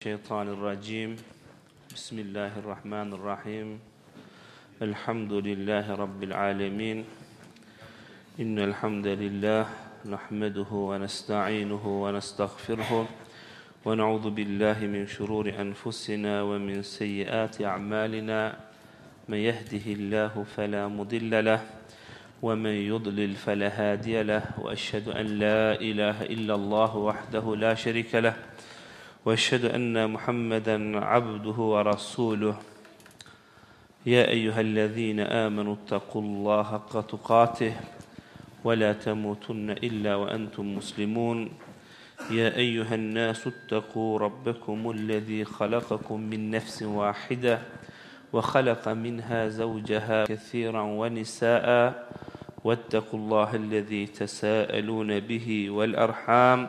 الشيطان الرجيم. بسم الله الرحمن الرحيم. الحمد لله رب العالمين. إن الحمد لله نحمده ونستعينه ونستغفره ونعوذ بالله من شرور أنفسنا ومن سيئات أعمالنا. من يهده الله فلا مضل له ومن يضلل فلا هادي له وأشهد أن لا إله إلا الله وحده لا شريك له واشهد أن محمدا عبده ورسوله. يا أيها الذين آمنوا اتقوا الله حق تقاته ولا تموتن إلا وأنتم مسلمون. يا أيها الناس اتقوا ربكم الذي خلقكم من نفس واحدة وخلق منها زوجها كثيرا ونساء واتقوا الله الذي تساءلون به والأرحام.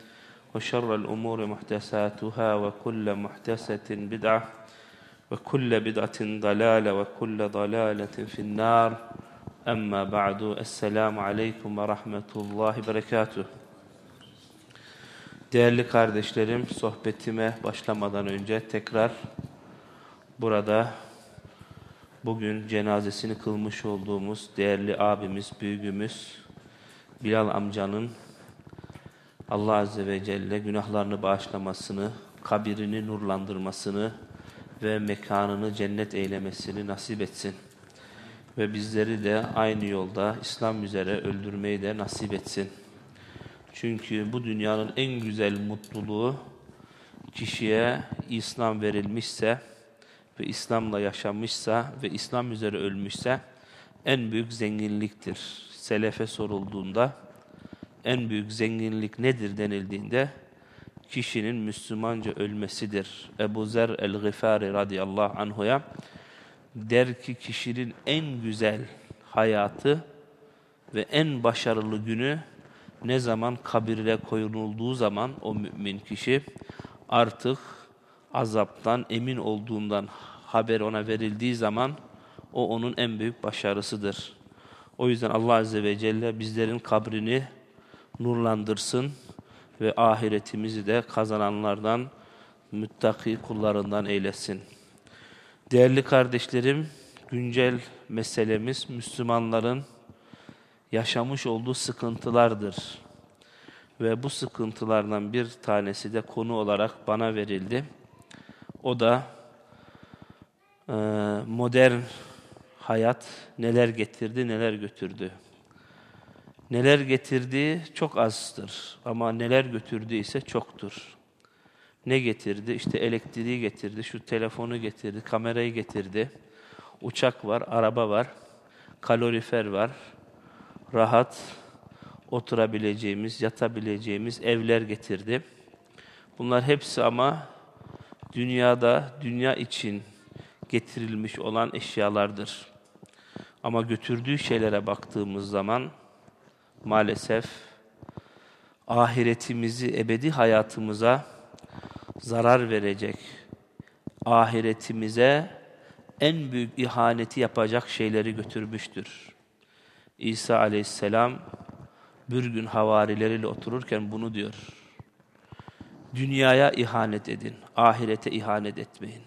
وشر الأمور محدثاتها وكل محدثة بدعة وكل بدعة ضلالة وكل ضلالة في النار أما بعد السلام عليكم ورحمة الله وبركاته Değerli kardeşlerim, sohbetime başlamadan önce tekrar burada bugün cenazesini kılmış olduğumuz değerli abimiz, büyüğümüz Bilal amcanın Allah Azze ve Celle günahlarını bağışlamasını, kabirini nurlandırmasını ve mekanını cennet eylemesini nasip etsin. Ve bizleri de aynı yolda İslam üzere öldürmeyi de nasip etsin. Çünkü bu dünyanın en güzel mutluluğu kişiye İslam verilmişse ve İslam'la yaşamışsa ve İslam üzere ölmüşse en büyük zenginliktir. Selefe sorulduğunda en büyük zenginlik nedir denildiğinde kişinin Müslümanca ölmesidir. Ebu Zer el-Gıfari radıyallahu anhuya der ki kişinin en güzel hayatı ve en başarılı günü ne zaman kabirle koyulduğu zaman o mümin kişi artık azaptan emin olduğundan haber ona verildiği zaman o onun en büyük başarısıdır. O yüzden Allah Azze ve Celle bizlerin kabrini nurlandırsın ve ahiretimizi de kazananlardan, müttaki kullarından eylesin. Değerli kardeşlerim, güncel meselemiz Müslümanların yaşamış olduğu sıkıntılardır. Ve bu sıkıntılardan bir tanesi de konu olarak bana verildi. O da modern hayat neler getirdi, neler götürdü. Neler getirdiği çok azdır ama neler götürdüğü ise çoktur. Ne getirdi? İşte elektriği getirdi, şu telefonu getirdi, kamerayı getirdi. Uçak var, araba var, kalorifer var, rahat oturabileceğimiz, yatabileceğimiz evler getirdi. Bunlar hepsi ama dünyada, dünya için getirilmiş olan eşyalardır. Ama götürdüğü şeylere baktığımız zaman maalesef ahiretimizi, ebedi hayatımıza zarar verecek, ahiretimize en büyük ihaneti yapacak şeyleri götürmüştür. İsa aleyhisselam bir gün havarileriyle otururken bunu diyor. Dünyaya ihanet edin, ahirete ihanet etmeyin.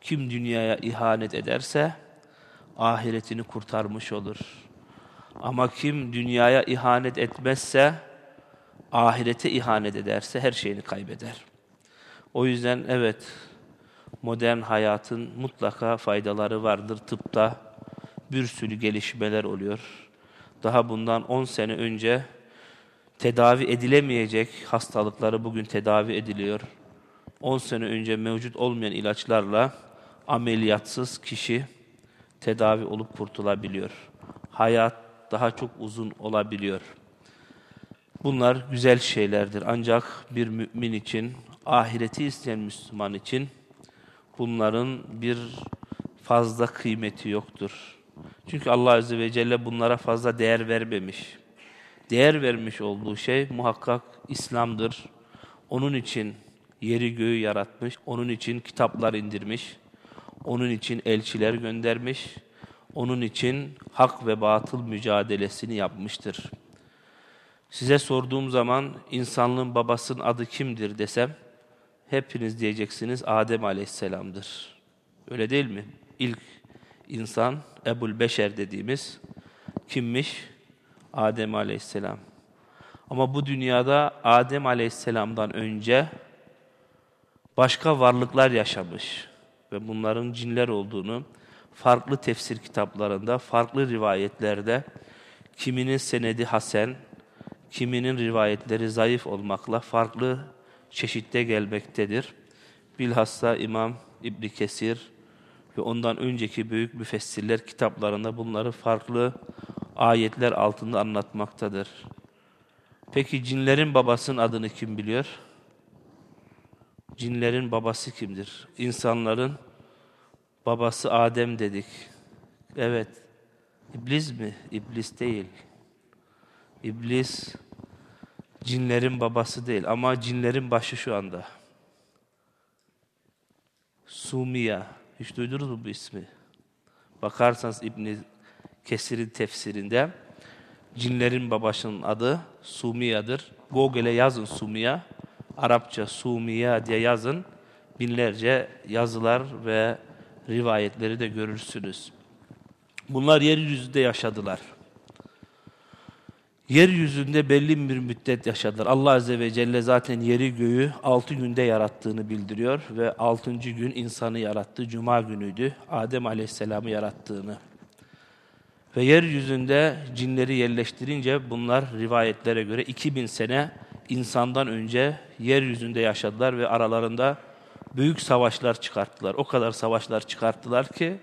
Kim dünyaya ihanet ederse ahiretini kurtarmış olur. Ama kim dünyaya ihanet etmezse, ahirete ihanet ederse her şeyini kaybeder. O yüzden evet, modern hayatın mutlaka faydaları vardır. Tıpta bir sürü gelişmeler oluyor. Daha bundan 10 sene önce tedavi edilemeyecek hastalıkları bugün tedavi ediliyor. 10 sene önce mevcut olmayan ilaçlarla ameliyatsız kişi tedavi olup kurtulabiliyor. Hayat daha çok uzun olabiliyor. Bunlar güzel şeylerdir. Ancak bir mümin için, ahireti isteyen Müslüman için bunların bir fazla kıymeti yoktur. Çünkü Allah Azze ve Celle bunlara fazla değer vermemiş. Değer vermiş olduğu şey muhakkak İslam'dır. Onun için yeri göğü yaratmış, onun için kitaplar indirmiş, onun için elçiler göndermiş, onun için hak ve batıl mücadelesini yapmıştır. Size sorduğum zaman insanlığın babasının adı kimdir desem, hepiniz diyeceksiniz Adem Aleyhisselam'dır. Öyle değil mi? İlk insan Ebul Beşer dediğimiz kimmiş? Adem Aleyhisselam. Ama bu dünyada Adem Aleyhisselam'dan önce başka varlıklar yaşamış ve bunların cinler olduğunu farklı tefsir kitaplarında, farklı rivayetlerde kiminin senedi hasen, kiminin rivayetleri zayıf olmakla farklı çeşitte gelmektedir. Bilhassa İmam İbn Kesir ve ondan önceki büyük müfessirler kitaplarında bunları farklı ayetler altında anlatmaktadır. Peki cinlerin babasının adını kim biliyor? Cinlerin babası kimdir? İnsanların babası Adem dedik. Evet. İblis mi? İblis değil. İblis cinlerin babası değil ama cinlerin başı şu anda. Sumiya. Hiç duydunuz mu bu ismi? Bakarsanız İbn Kesir'in tefsirinde cinlerin babasının adı Sumiya'dır. Google'e yazın Sumiya. Arapça Sumiya diye yazın. Binlerce yazılar ve rivayetleri de görürsünüz. Bunlar yeryüzünde yaşadılar. Yeryüzünde belli bir müddet yaşadılar. Allah Azze ve Celle zaten yeri göğü altı günde yarattığını bildiriyor ve altıncı gün insanı yarattı. Cuma günüydü. Adem Aleyhisselam'ı yarattığını. Ve yeryüzünde cinleri yerleştirince bunlar rivayetlere göre 2000 sene insandan önce yeryüzünde yaşadılar ve aralarında büyük savaşlar çıkarttılar. O kadar savaşlar çıkarttılar ki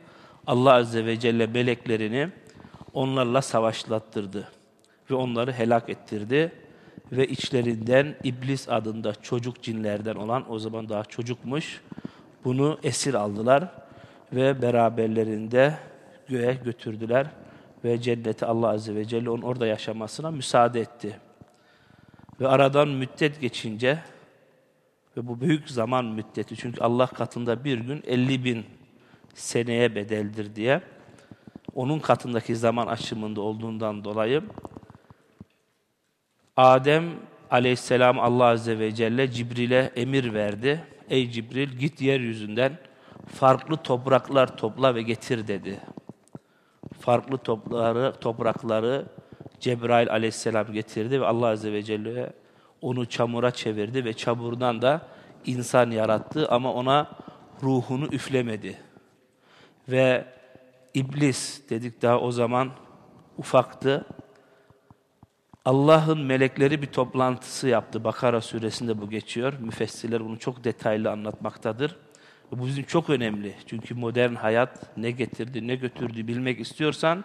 Allah Azze ve Celle meleklerini onlarla savaşlattırdı ve onları helak ettirdi. Ve içlerinden iblis adında çocuk cinlerden olan, o zaman daha çocukmuş, bunu esir aldılar ve beraberlerinde göğe götürdüler ve cenneti Allah Azze ve Celle onun orada yaşamasına müsaade etti. Ve aradan müddet geçince ve bu büyük zaman müddeti çünkü Allah katında bir gün 50 bin seneye bedeldir diye onun katındaki zaman aşımında olduğundan dolayı Adem aleyhisselam Allah azze ve celle Cibril'e emir verdi. Ey Cibril git yeryüzünden farklı topraklar topla ve getir dedi. Farklı topları, toprakları Cebrail aleyhisselam getirdi ve Allah azze ve celle onu çamura çevirdi ve çamurdan da insan yarattı ama ona ruhunu üflemedi. Ve iblis dedik daha o zaman ufaktı. Allah'ın melekleri bir toplantısı yaptı. Bakara suresinde bu geçiyor. Müfessirler bunu çok detaylı anlatmaktadır. Bu bizim çok önemli. Çünkü modern hayat ne getirdi, ne götürdü bilmek istiyorsan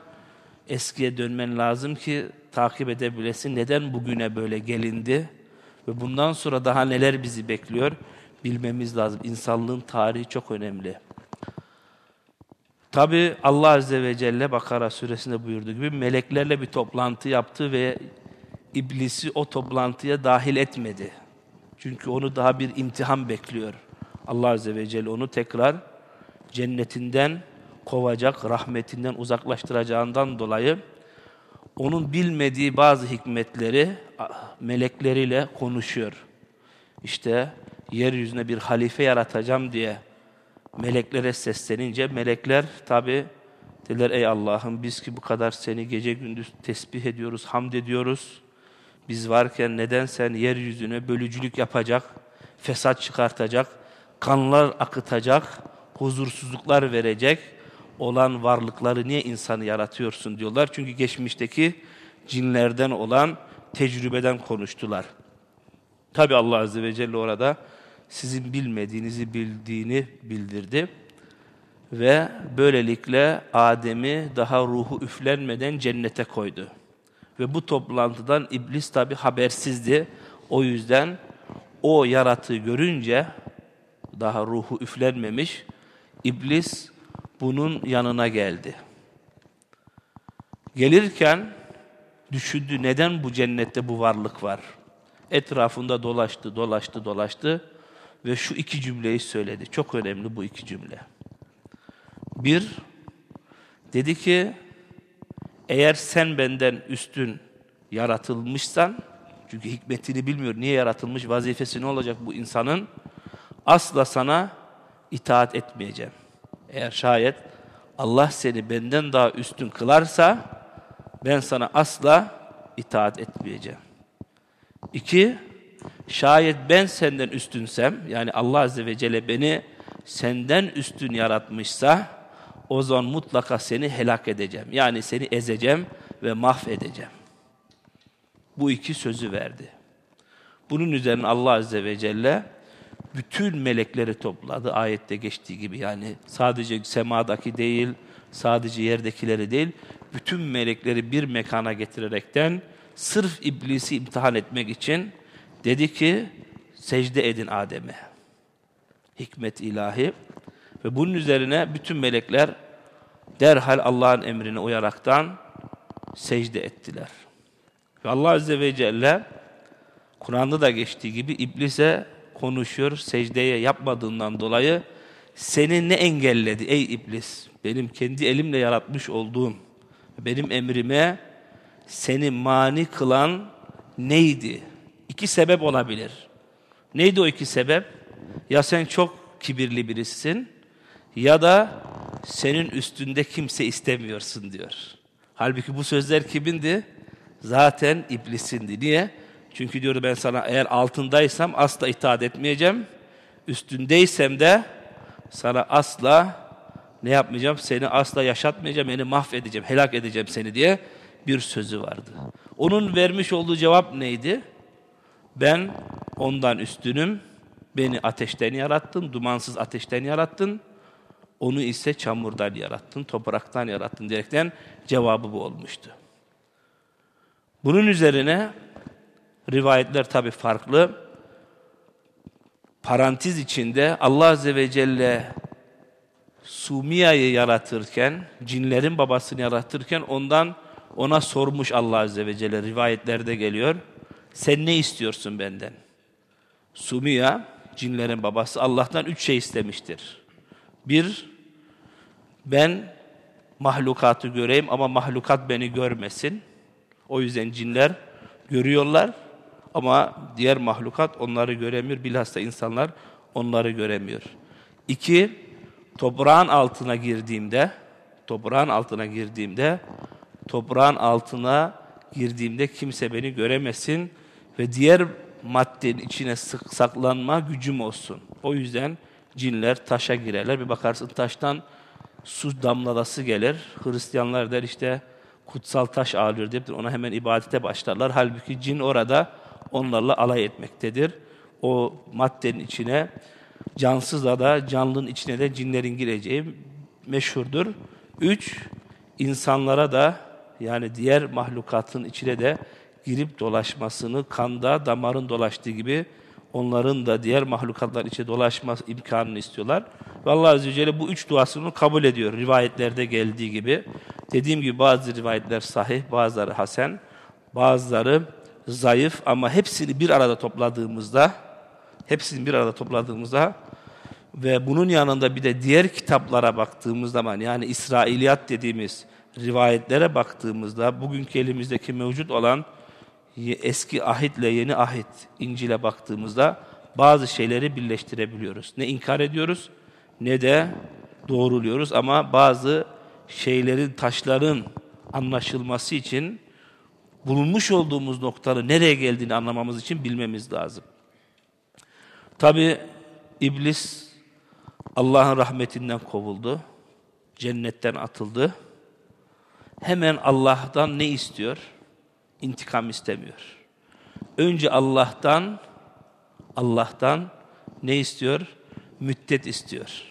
eskiye dönmen lazım ki takip edebilesin. Neden bugüne böyle gelindi ve bundan sonra daha neler bizi bekliyor bilmemiz lazım. İnsanlığın tarihi çok önemli. Tabi Allah Azze ve Celle Bakara suresinde buyurduğu gibi meleklerle bir toplantı yaptı ve iblisi o toplantıya dahil etmedi. Çünkü onu daha bir imtihan bekliyor. Allah Azze ve Celle onu tekrar cennetinden kovacak, rahmetinden uzaklaştıracağından dolayı onun bilmediği bazı hikmetleri melekleriyle konuşuyor. İşte yeryüzüne bir halife yaratacağım diye meleklere seslenince melekler tabi dediler ey Allah'ım biz ki bu kadar seni gece gündüz tesbih ediyoruz, hamd ediyoruz. Biz varken neden sen yeryüzüne bölücülük yapacak, fesat çıkartacak, kanlar akıtacak, huzursuzluklar verecek olan varlıkları niye insanı yaratıyorsun diyorlar. Çünkü geçmişteki cinlerden olan tecrübeden konuştular. Tabi Allah Azze ve Celle orada sizin bilmediğinizi bildiğini bildirdi. Ve böylelikle Adem'i daha ruhu üflenmeden cennete koydu. Ve bu toplantıdan iblis tabi habersizdi. O yüzden o yaratığı görünce daha ruhu üflenmemiş, İblis bunun yanına geldi. Gelirken düşündü neden bu cennette bu varlık var? Etrafında dolaştı, dolaştı, dolaştı ve şu iki cümleyi söyledi. Çok önemli bu iki cümle. Bir, dedi ki eğer sen benden üstün yaratılmışsan, çünkü hikmetini bilmiyor, niye yaratılmış, vazifesi ne olacak bu insanın, asla sana itaat etmeyeceğim. Eğer şayet Allah seni benden daha üstün kılarsa, ben sana asla itaat etmeyeceğim. İki, şayet ben senden üstünsem, yani Allah Azze ve Celle beni senden üstün yaratmışsa, o zaman mutlaka seni helak edeceğim. Yani seni ezeceğim ve mahvedeceğim. Bu iki sözü verdi. Bunun üzerine Allah Azze ve Celle bütün melekleri topladı. Ayette geçtiği gibi yani sadece semadaki değil, sadece yerdekileri değil, bütün melekleri bir mekana getirerekten sırf iblisi imtihan etmek için dedi ki secde edin Adem'e. Hikmet ilahi. Ve bunun üzerine bütün melekler derhal Allah'ın emrine uyaraktan secde ettiler. Ve Allah Azze ve Celle Kur'an'da da geçtiği gibi iblise konuşuyor secdeye yapmadığından dolayı seni ne engelledi ey iblis? Benim kendi elimle yaratmış olduğum benim emrime seni mani kılan neydi? İki sebep olabilir. Neydi o iki sebep? Ya sen çok kibirli birisin ya da senin üstünde kimse istemiyorsun diyor. Halbuki bu sözler kimindi? Zaten iblisindi. Niye? Çünkü diyor ben sana eğer altındaysam asla itaat etmeyeceğim. Üstündeysem de sana asla ne yapmayacağım? Seni asla yaşatmayacağım, beni mahvedeceğim, helak edeceğim seni diye bir sözü vardı. Onun vermiş olduğu cevap neydi? Ben ondan üstünüm, beni ateşten yarattın, dumansız ateşten yarattın, onu ise çamurdan yarattın, topraktan yarattın diyerekten cevabı bu olmuştu. Bunun üzerine rivayetler tabi farklı. Parantez içinde Allah Azze ve Celle Sumiya'yı yaratırken, cinlerin babasını yaratırken ondan ona sormuş Allah Azze ve Celle rivayetlerde geliyor. Sen ne istiyorsun benden? Sumiya, cinlerin babası Allah'tan üç şey istemiştir. Bir, ben mahlukatı göreyim ama mahlukat beni görmesin. O yüzden cinler görüyorlar ama diğer mahlukat onları göremiyor. Bilhassa insanlar onları göremiyor. İki, toprağın altına girdiğimde, toprağın altına girdiğimde, toprağın altına girdiğimde kimse beni göremesin ve diğer maddenin içine sık saklanma gücüm olsun. O yüzden cinler taşa girerler. Bir bakarsın taştan su damlalası gelir. Hristiyanlar der işte kutsal taş ağlıyor deyip ona hemen ibadete başlarlar. Halbuki cin orada onlarla alay etmektedir. O maddenin içine cansız da canlının içine de cinlerin gireceği meşhurdur. Üç, insanlara da yani diğer mahlukatın içine de girip dolaşmasını kanda, damarın dolaştığı gibi onların da diğer mahlukatlar içe dolaşma imkanını istiyorlar. Ve Allah Azze ve Celle bu üç duasını kabul ediyor rivayetlerde geldiği gibi. Dediğim gibi bazı rivayetler sahih, bazıları hasen, bazıları zayıf ama hepsini bir arada topladığımızda hepsini bir arada topladığımızda ve bunun yanında bir de diğer kitaplara baktığımız zaman yani İsrailiyat dediğimiz rivayetlere baktığımızda bugünkü elimizdeki mevcut olan eski ahitle yeni ahit İncil'e baktığımızda bazı şeyleri birleştirebiliyoruz. Ne inkar ediyoruz ne de doğruluyoruz ama bazı şeylerin, taşların anlaşılması için bulunmuş olduğumuz noktanın nereye geldiğini anlamamız için bilmemiz lazım. Tabi iblis Allah'ın rahmetinden kovuldu. Cennetten atıldı. Hemen Allah'tan ne istiyor? İntikam istemiyor. Önce Allah'tan Allah'tan ne istiyor? Müddet istiyor.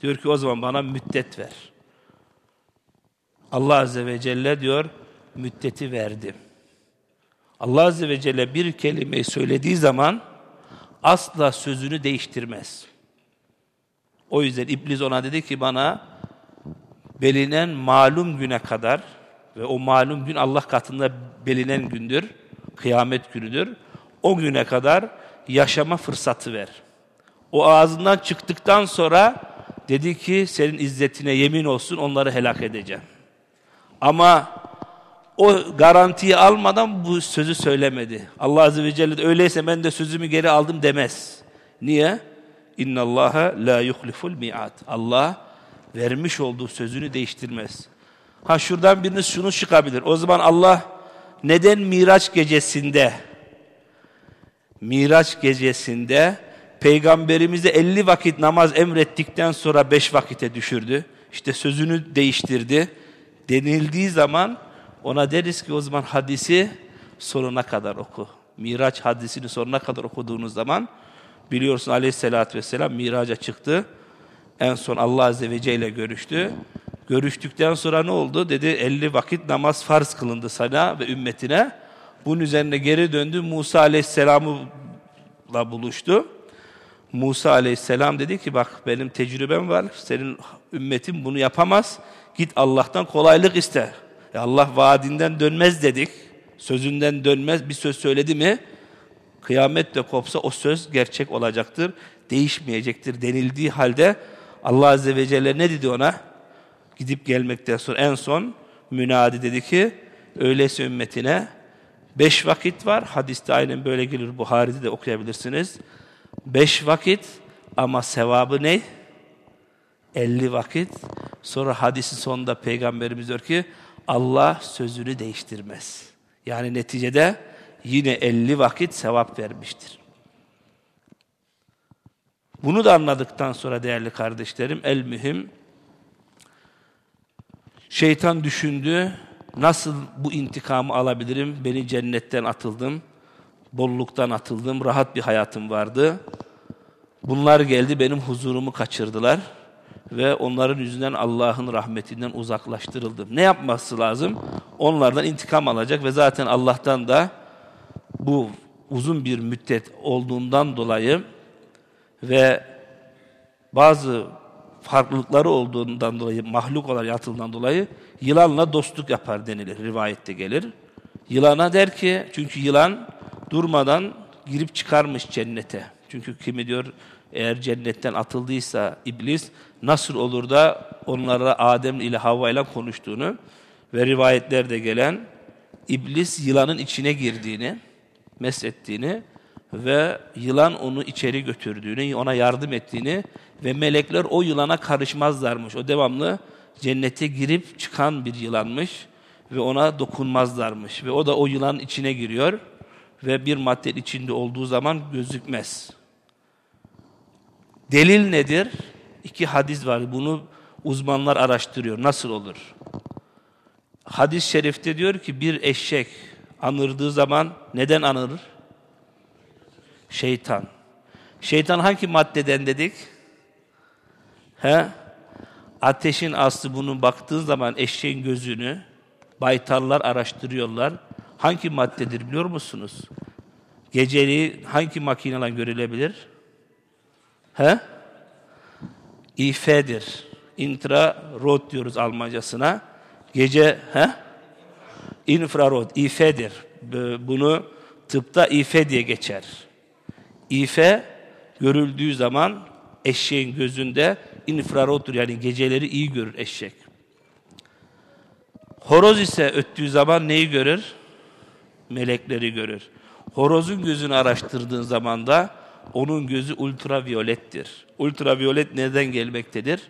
Diyor ki o zaman bana müddet ver. Allah Azze ve Celle diyor müddeti verdim. Allah Azze ve Celle bir kelimeyi söylediği zaman asla sözünü değiştirmez. O yüzden iblis ona dedi ki bana belinen malum güne kadar ve o malum gün Allah katında belinen gündür, kıyamet günüdür. O güne kadar yaşama fırsatı ver. O ağzından çıktıktan sonra dedi ki senin izzetine yemin olsun onları helak edeceğim. Ama o garantiyi almadan bu sözü söylemedi. Allah Azze ve Celle de öyleyse ben de sözümü geri aldım demez. Niye? İnna Allaha la yuhliful mi'at. Allah vermiş olduğu sözünü değiştirmez. Ha şuradan biriniz şunu çıkabilir. O zaman Allah neden Miraç gecesinde Miraç gecesinde Peygamberimize 50 vakit namaz emrettikten sonra 5 vakite düşürdü. İşte sözünü değiştirdi. Denildiği zaman ona deriz ki o zaman hadisi sonuna kadar oku. Miraç hadisini sonuna kadar okuduğunuz zaman biliyorsun aleyhissalatü vesselam miraca çıktı. En son Allah Azze ve Celle görüştü. Görüştükten sonra ne oldu? Dedi 50 vakit namaz farz kılındı sana ve ümmetine. Bunun üzerine geri döndü. Musa Aleyhisselam'la buluştu. Musa Aleyhisselam dedi ki bak benim tecrübem var. Senin ümmetin bunu yapamaz. Git Allah'tan kolaylık iste. E Allah vaadinden dönmez dedik. Sözünden dönmez. Bir söz söyledi mi? Kıyamet de kopsa o söz gerçek olacaktır. Değişmeyecektir denildiği halde Allah Azze ve Celle ne dedi ona? Gidip gelmekten sonra en son münadi dedi ki öyleyse ümmetine beş vakit var. Hadiste aynen böyle gelir. Buhari'de de okuyabilirsiniz. Beş vakit ama sevabı ne? Elli vakit. Sonra hadisin sonunda Peygamberimiz diyor ki Allah sözünü değiştirmez. Yani neticede yine elli vakit sevap vermiştir. Bunu da anladıktan sonra değerli kardeşlerim el mühim şeytan düşündü nasıl bu intikamı alabilirim? Beni cennetten atıldım, bolluktan atıldım, rahat bir hayatım vardı. Bunlar geldi benim huzurumu kaçırdılar ve onların yüzünden Allah'ın rahmetinden uzaklaştırıldım. Ne yapması lazım? Onlardan intikam alacak ve zaten Allah'tan da bu uzun bir müddet olduğundan dolayı ve bazı farklılıkları olduğundan dolayı, mahluk olarak yatıldığından dolayı yılanla dostluk yapar denilir, rivayette gelir. Yılana der ki, çünkü yılan durmadan girip çıkarmış cennete. Çünkü kimi diyor, eğer cennetten atıldıysa iblis, nasıl olur da onlara Adem ile Havva ile konuştuğunu ve rivayetlerde gelen iblis yılanın içine girdiğini, meslettiğini ve yılan onu içeri götürdüğünü, ona yardım ettiğini ve melekler o yılana karışmazlarmış. O devamlı cennete girip çıkan bir yılanmış ve ona dokunmazlarmış. Ve o da o yılanın içine giriyor ve bir madde içinde olduğu zaman gözükmez. Delil nedir? İki hadis var. Bunu uzmanlar araştırıyor. Nasıl olur? Hadis-i şerifte diyor ki bir eşek anırdığı zaman neden anırır? Şeytan. Şeytan hangi maddeden dedik? He? Ateşin aslı bunu baktığın zaman eşeğin gözünü baytarlar araştırıyorlar. Hangi maddedir biliyor musunuz? Geceliği hangi makineyle görülebilir? He? İfedir. Infrarot diyoruz Almancasına. Gece he? Infrarot, ifedir. Bunu tıpta ife diye geçer. İfe görüldüğü zaman eşeğin gözünde infrarottur yani geceleri iyi görür eşek. Horoz ise öttüğü zaman neyi görür? Melekleri görür. Horozun gözünü araştırdığın zaman da onun gözü ultraviyolettir. Ultraviyolet neden gelmektedir?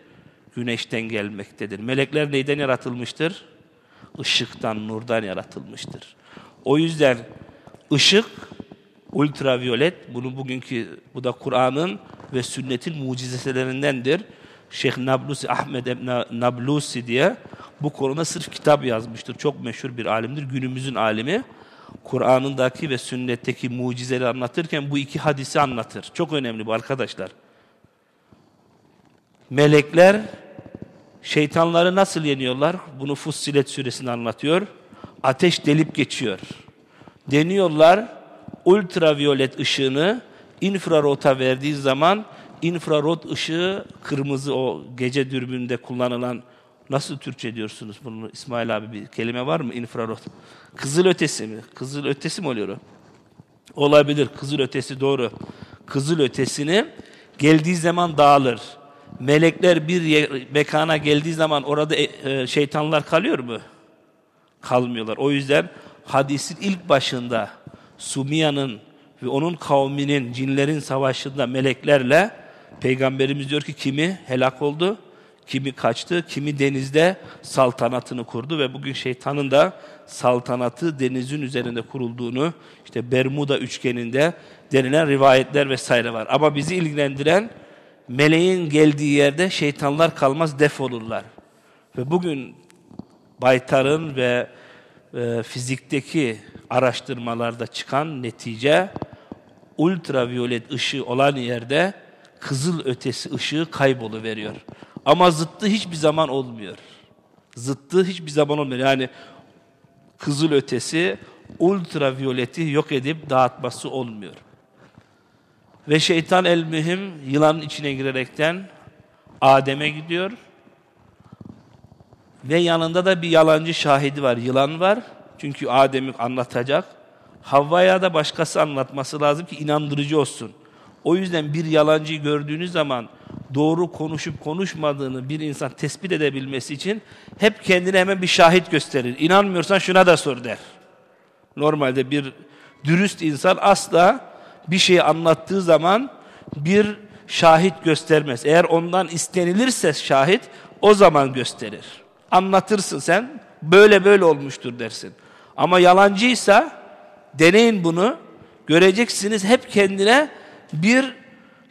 Güneşten gelmektedir. Melekler neyden yaratılmıştır? Işıktan, nurdan yaratılmıştır. O yüzden ışık ultraviyolet, bunu bugünkü, bu da Kur'an'ın ve sünnetin mucizelerindendir. Şeyh Nablusi, Ahmed Nablusi diye bu konuda sırf kitap yazmıştır. Çok meşhur bir alimdir, günümüzün alimi. Kur'an'ındaki ve sünnetteki mucizeleri anlatırken bu iki hadisi anlatır. Çok önemli bu arkadaşlar. Melekler şeytanları nasıl yeniyorlar? Bunu Fussilet suresinde anlatıyor. Ateş delip geçiyor. Deniyorlar ultraviyolet ışığını infrarota verdiği zaman infrarot ışığı, kırmızı o gece dürbünde kullanılan nasıl Türkçe diyorsunuz bunu İsmail abi bir kelime var mı infrarot? Kızıl ötesi mi? Kızıl ötesi mi oluyor? Olabilir. Kızıl ötesi doğru. Kızıl ötesini geldiği zaman dağılır. Melekler bir mekana geldiği zaman orada e, e, şeytanlar kalıyor mu? Kalmıyorlar. O yüzden hadisin ilk başında Sumiya'nın ve onun kavminin cinlerin savaşında meleklerle peygamberimiz diyor ki kimi helak oldu, kimi kaçtı, kimi denizde saltanatını kurdu ve bugün şeytanın da saltanatı denizin üzerinde kurulduğunu işte Bermuda üçgeninde denilen rivayetler vesaire var. Ama bizi ilgilendiren meleğin geldiği yerde şeytanlar kalmaz defolurlar. Ve bugün Baytar'ın ve e, fizikteki araştırmalarda çıkan netice ultraviyolet ışığı olan yerde kızıl ötesi ışığı kaybolu veriyor. Ama zıttı hiçbir zaman olmuyor. Zıttı hiçbir zaman olmuyor. Yani kızıl ötesi ultraviyoleti yok edip dağıtması olmuyor. Ve şeytan el mühim yılanın içine girerekten Adem'e gidiyor. Ve yanında da bir yalancı şahidi var, yılan var. Çünkü Adem'i anlatacak. Havva'ya da başkası anlatması lazım ki inandırıcı olsun. O yüzden bir yalancıyı gördüğünüz zaman doğru konuşup konuşmadığını bir insan tespit edebilmesi için hep kendine hemen bir şahit gösterir. İnanmıyorsan şuna da sor der. Normalde bir dürüst insan asla bir şeyi anlattığı zaman bir şahit göstermez. Eğer ondan istenilirse şahit o zaman gösterir. Anlatırsın sen böyle böyle olmuştur dersin. Ama yalancıysa deneyin bunu göreceksiniz hep kendine bir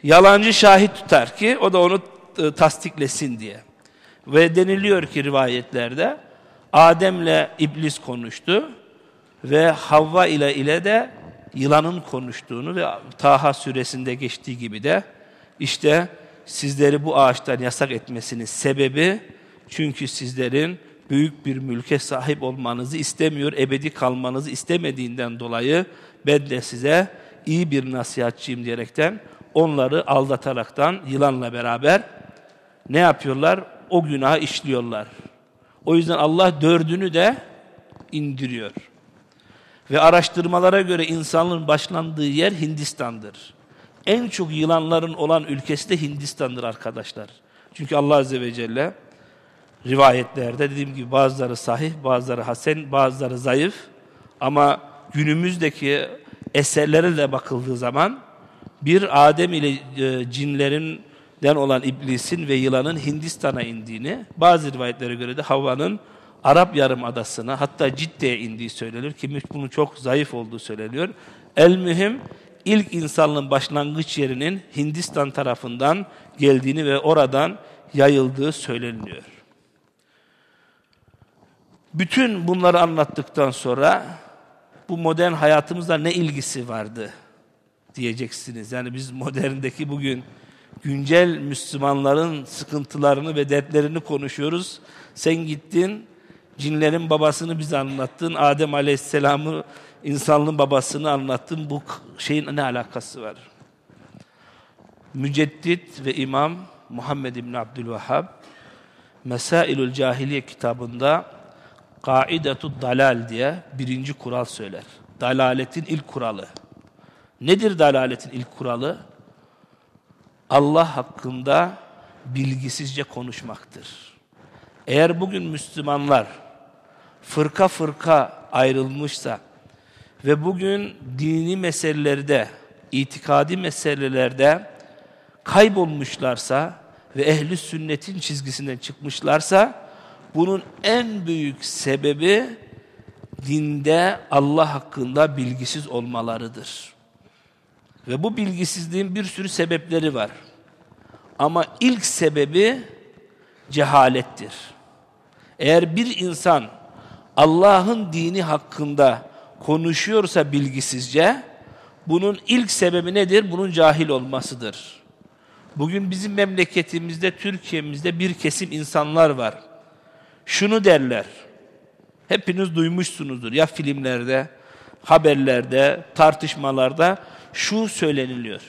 yalancı şahit tutar ki o da onu e, tasdiklesin diye. Ve deniliyor ki rivayetlerde Adem'le iblis konuştu ve Havva ile ile de yılanın konuştuğunu ve Taha suresinde geçtiği gibi de işte sizleri bu ağaçtan yasak etmesinin sebebi çünkü sizlerin büyük bir mülke sahip olmanızı istemiyor, ebedi kalmanızı istemediğinden dolayı ben de size iyi bir nasihatçıyım diyerekten onları aldataraktan yılanla beraber ne yapıyorlar? O günahı işliyorlar. O yüzden Allah dördünü de indiriyor. Ve araştırmalara göre insanlığın başlandığı yer Hindistan'dır. En çok yılanların olan ülkesi de Hindistan'dır arkadaşlar. Çünkü Allah Azze ve Celle rivayetlerde dediğim gibi bazıları sahih, bazıları hasen, bazıları zayıf. Ama günümüzdeki eserlere de bakıldığı zaman bir Adem ile e, cinlerinden olan iblisin ve yılanın Hindistan'a indiğini, bazı rivayetlere göre de Havva'nın Arap Yarımadası'na hatta Cidde'ye indiği söylenir. Kimi bunun çok zayıf olduğu söyleniyor. El mühim ilk insanlığın başlangıç yerinin Hindistan tarafından geldiğini ve oradan yayıldığı söyleniyor. Bütün bunları anlattıktan sonra bu modern hayatımızda ne ilgisi vardı diyeceksiniz. Yani biz moderndeki bugün güncel Müslümanların sıkıntılarını ve dertlerini konuşuyoruz. Sen gittin cinlerin babasını bize anlattın. Adem Aleyhisselam'ı insanlığın babasını anlattın. Bu şeyin ne alakası var? Müceddit ve İmam Muhammed İbni Abdülvahhab Mesailül Cahiliye kitabında Kaidetu Dalal diye birinci kural söyler. Dalaletin ilk kuralı. Nedir dalaletin ilk kuralı? Allah hakkında bilgisizce konuşmaktır. Eğer bugün Müslümanlar fırka fırka ayrılmışsa ve bugün dini meselelerde, itikadi meselelerde kaybolmuşlarsa ve ehli sünnetin çizgisinden çıkmışlarsa bunun en büyük sebebi dinde Allah hakkında bilgisiz olmalarıdır. Ve bu bilgisizliğin bir sürü sebepleri var. Ama ilk sebebi cehalettir. Eğer bir insan Allah'ın dini hakkında konuşuyorsa bilgisizce, bunun ilk sebebi nedir? Bunun cahil olmasıdır. Bugün bizim memleketimizde, Türkiye'mizde bir kesim insanlar var. Şunu derler, hepiniz duymuşsunuzdur ya filmlerde, haberlerde, tartışmalarda şu söyleniliyor.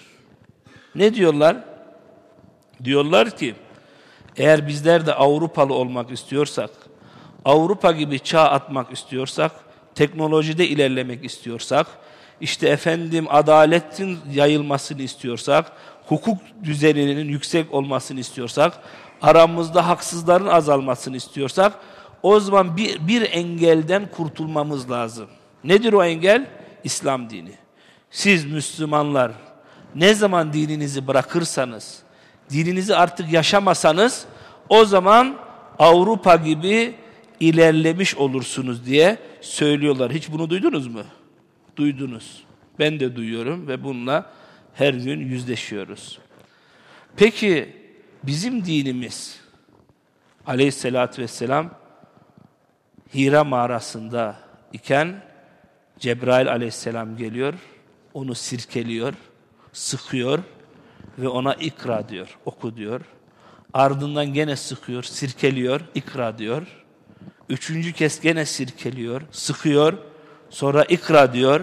Ne diyorlar? Diyorlar ki eğer bizler de Avrupalı olmak istiyorsak, Avrupa gibi çağ atmak istiyorsak, teknolojide ilerlemek istiyorsak, işte efendim adaletin yayılmasını istiyorsak, hukuk düzeninin yüksek olmasını istiyorsak, aramızda haksızların azalmasını istiyorsak, o zaman bir, bir engelden kurtulmamız lazım. Nedir o engel? İslam dini. Siz Müslümanlar ne zaman dininizi bırakırsanız, dininizi artık yaşamasanız, o zaman Avrupa gibi ilerlemiş olursunuz diye söylüyorlar. Hiç bunu duydunuz mu? Duydunuz. Ben de duyuyorum ve bununla her gün yüzleşiyoruz. Peki bizim dinimiz aleyhissalatü vesselam Hira mağarasında iken Cebrail aleyhisselam geliyor, onu sirkeliyor, sıkıyor ve ona ikra diyor, oku diyor. Ardından gene sıkıyor, sirkeliyor, ikra diyor. Üçüncü kez gene sirkeliyor, sıkıyor, sonra ikra diyor.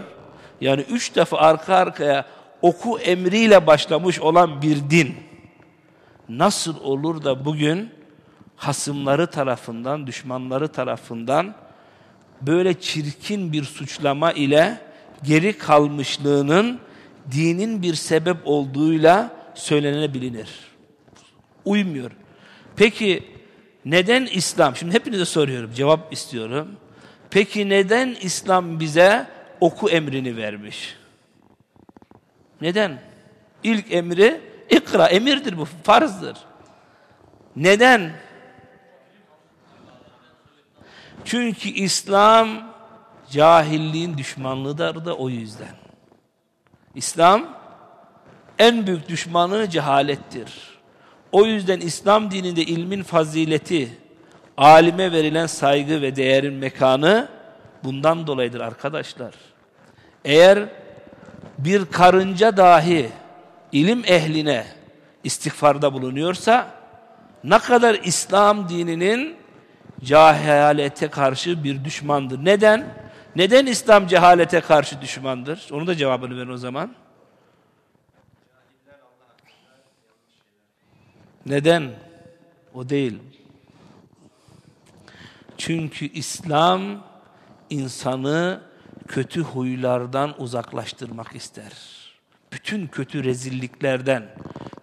Yani üç defa arka arkaya oku emriyle başlamış olan bir din nasıl olur da bugün hasımları tarafından, düşmanları tarafından böyle çirkin bir suçlama ile geri kalmışlığının dinin bir sebep olduğuyla söylenebilir. Uymuyor. Peki neden İslam? Şimdi hepinize soruyorum, cevap istiyorum. Peki neden İslam bize oku emrini vermiş? Neden? İlk emri ikra, emirdir bu, farzdır. Neden? Çünkü İslam cahilliğin düşmanlığıdır da o yüzden. İslam en büyük düşmanı cehalettir. O yüzden İslam dininde ilmin fazileti, alime verilen saygı ve değerin mekanı bundan dolayıdır arkadaşlar. Eğer bir karınca dahi ilim ehline istiğfarda bulunuyorsa ne kadar İslam dininin cehalete karşı bir düşmandır. Neden? Neden İslam cehalete karşı düşmandır? Onu da cevabını verin o zaman. Neden? O değil. Çünkü İslam insanı kötü huylardan uzaklaştırmak ister. Bütün kötü rezilliklerden,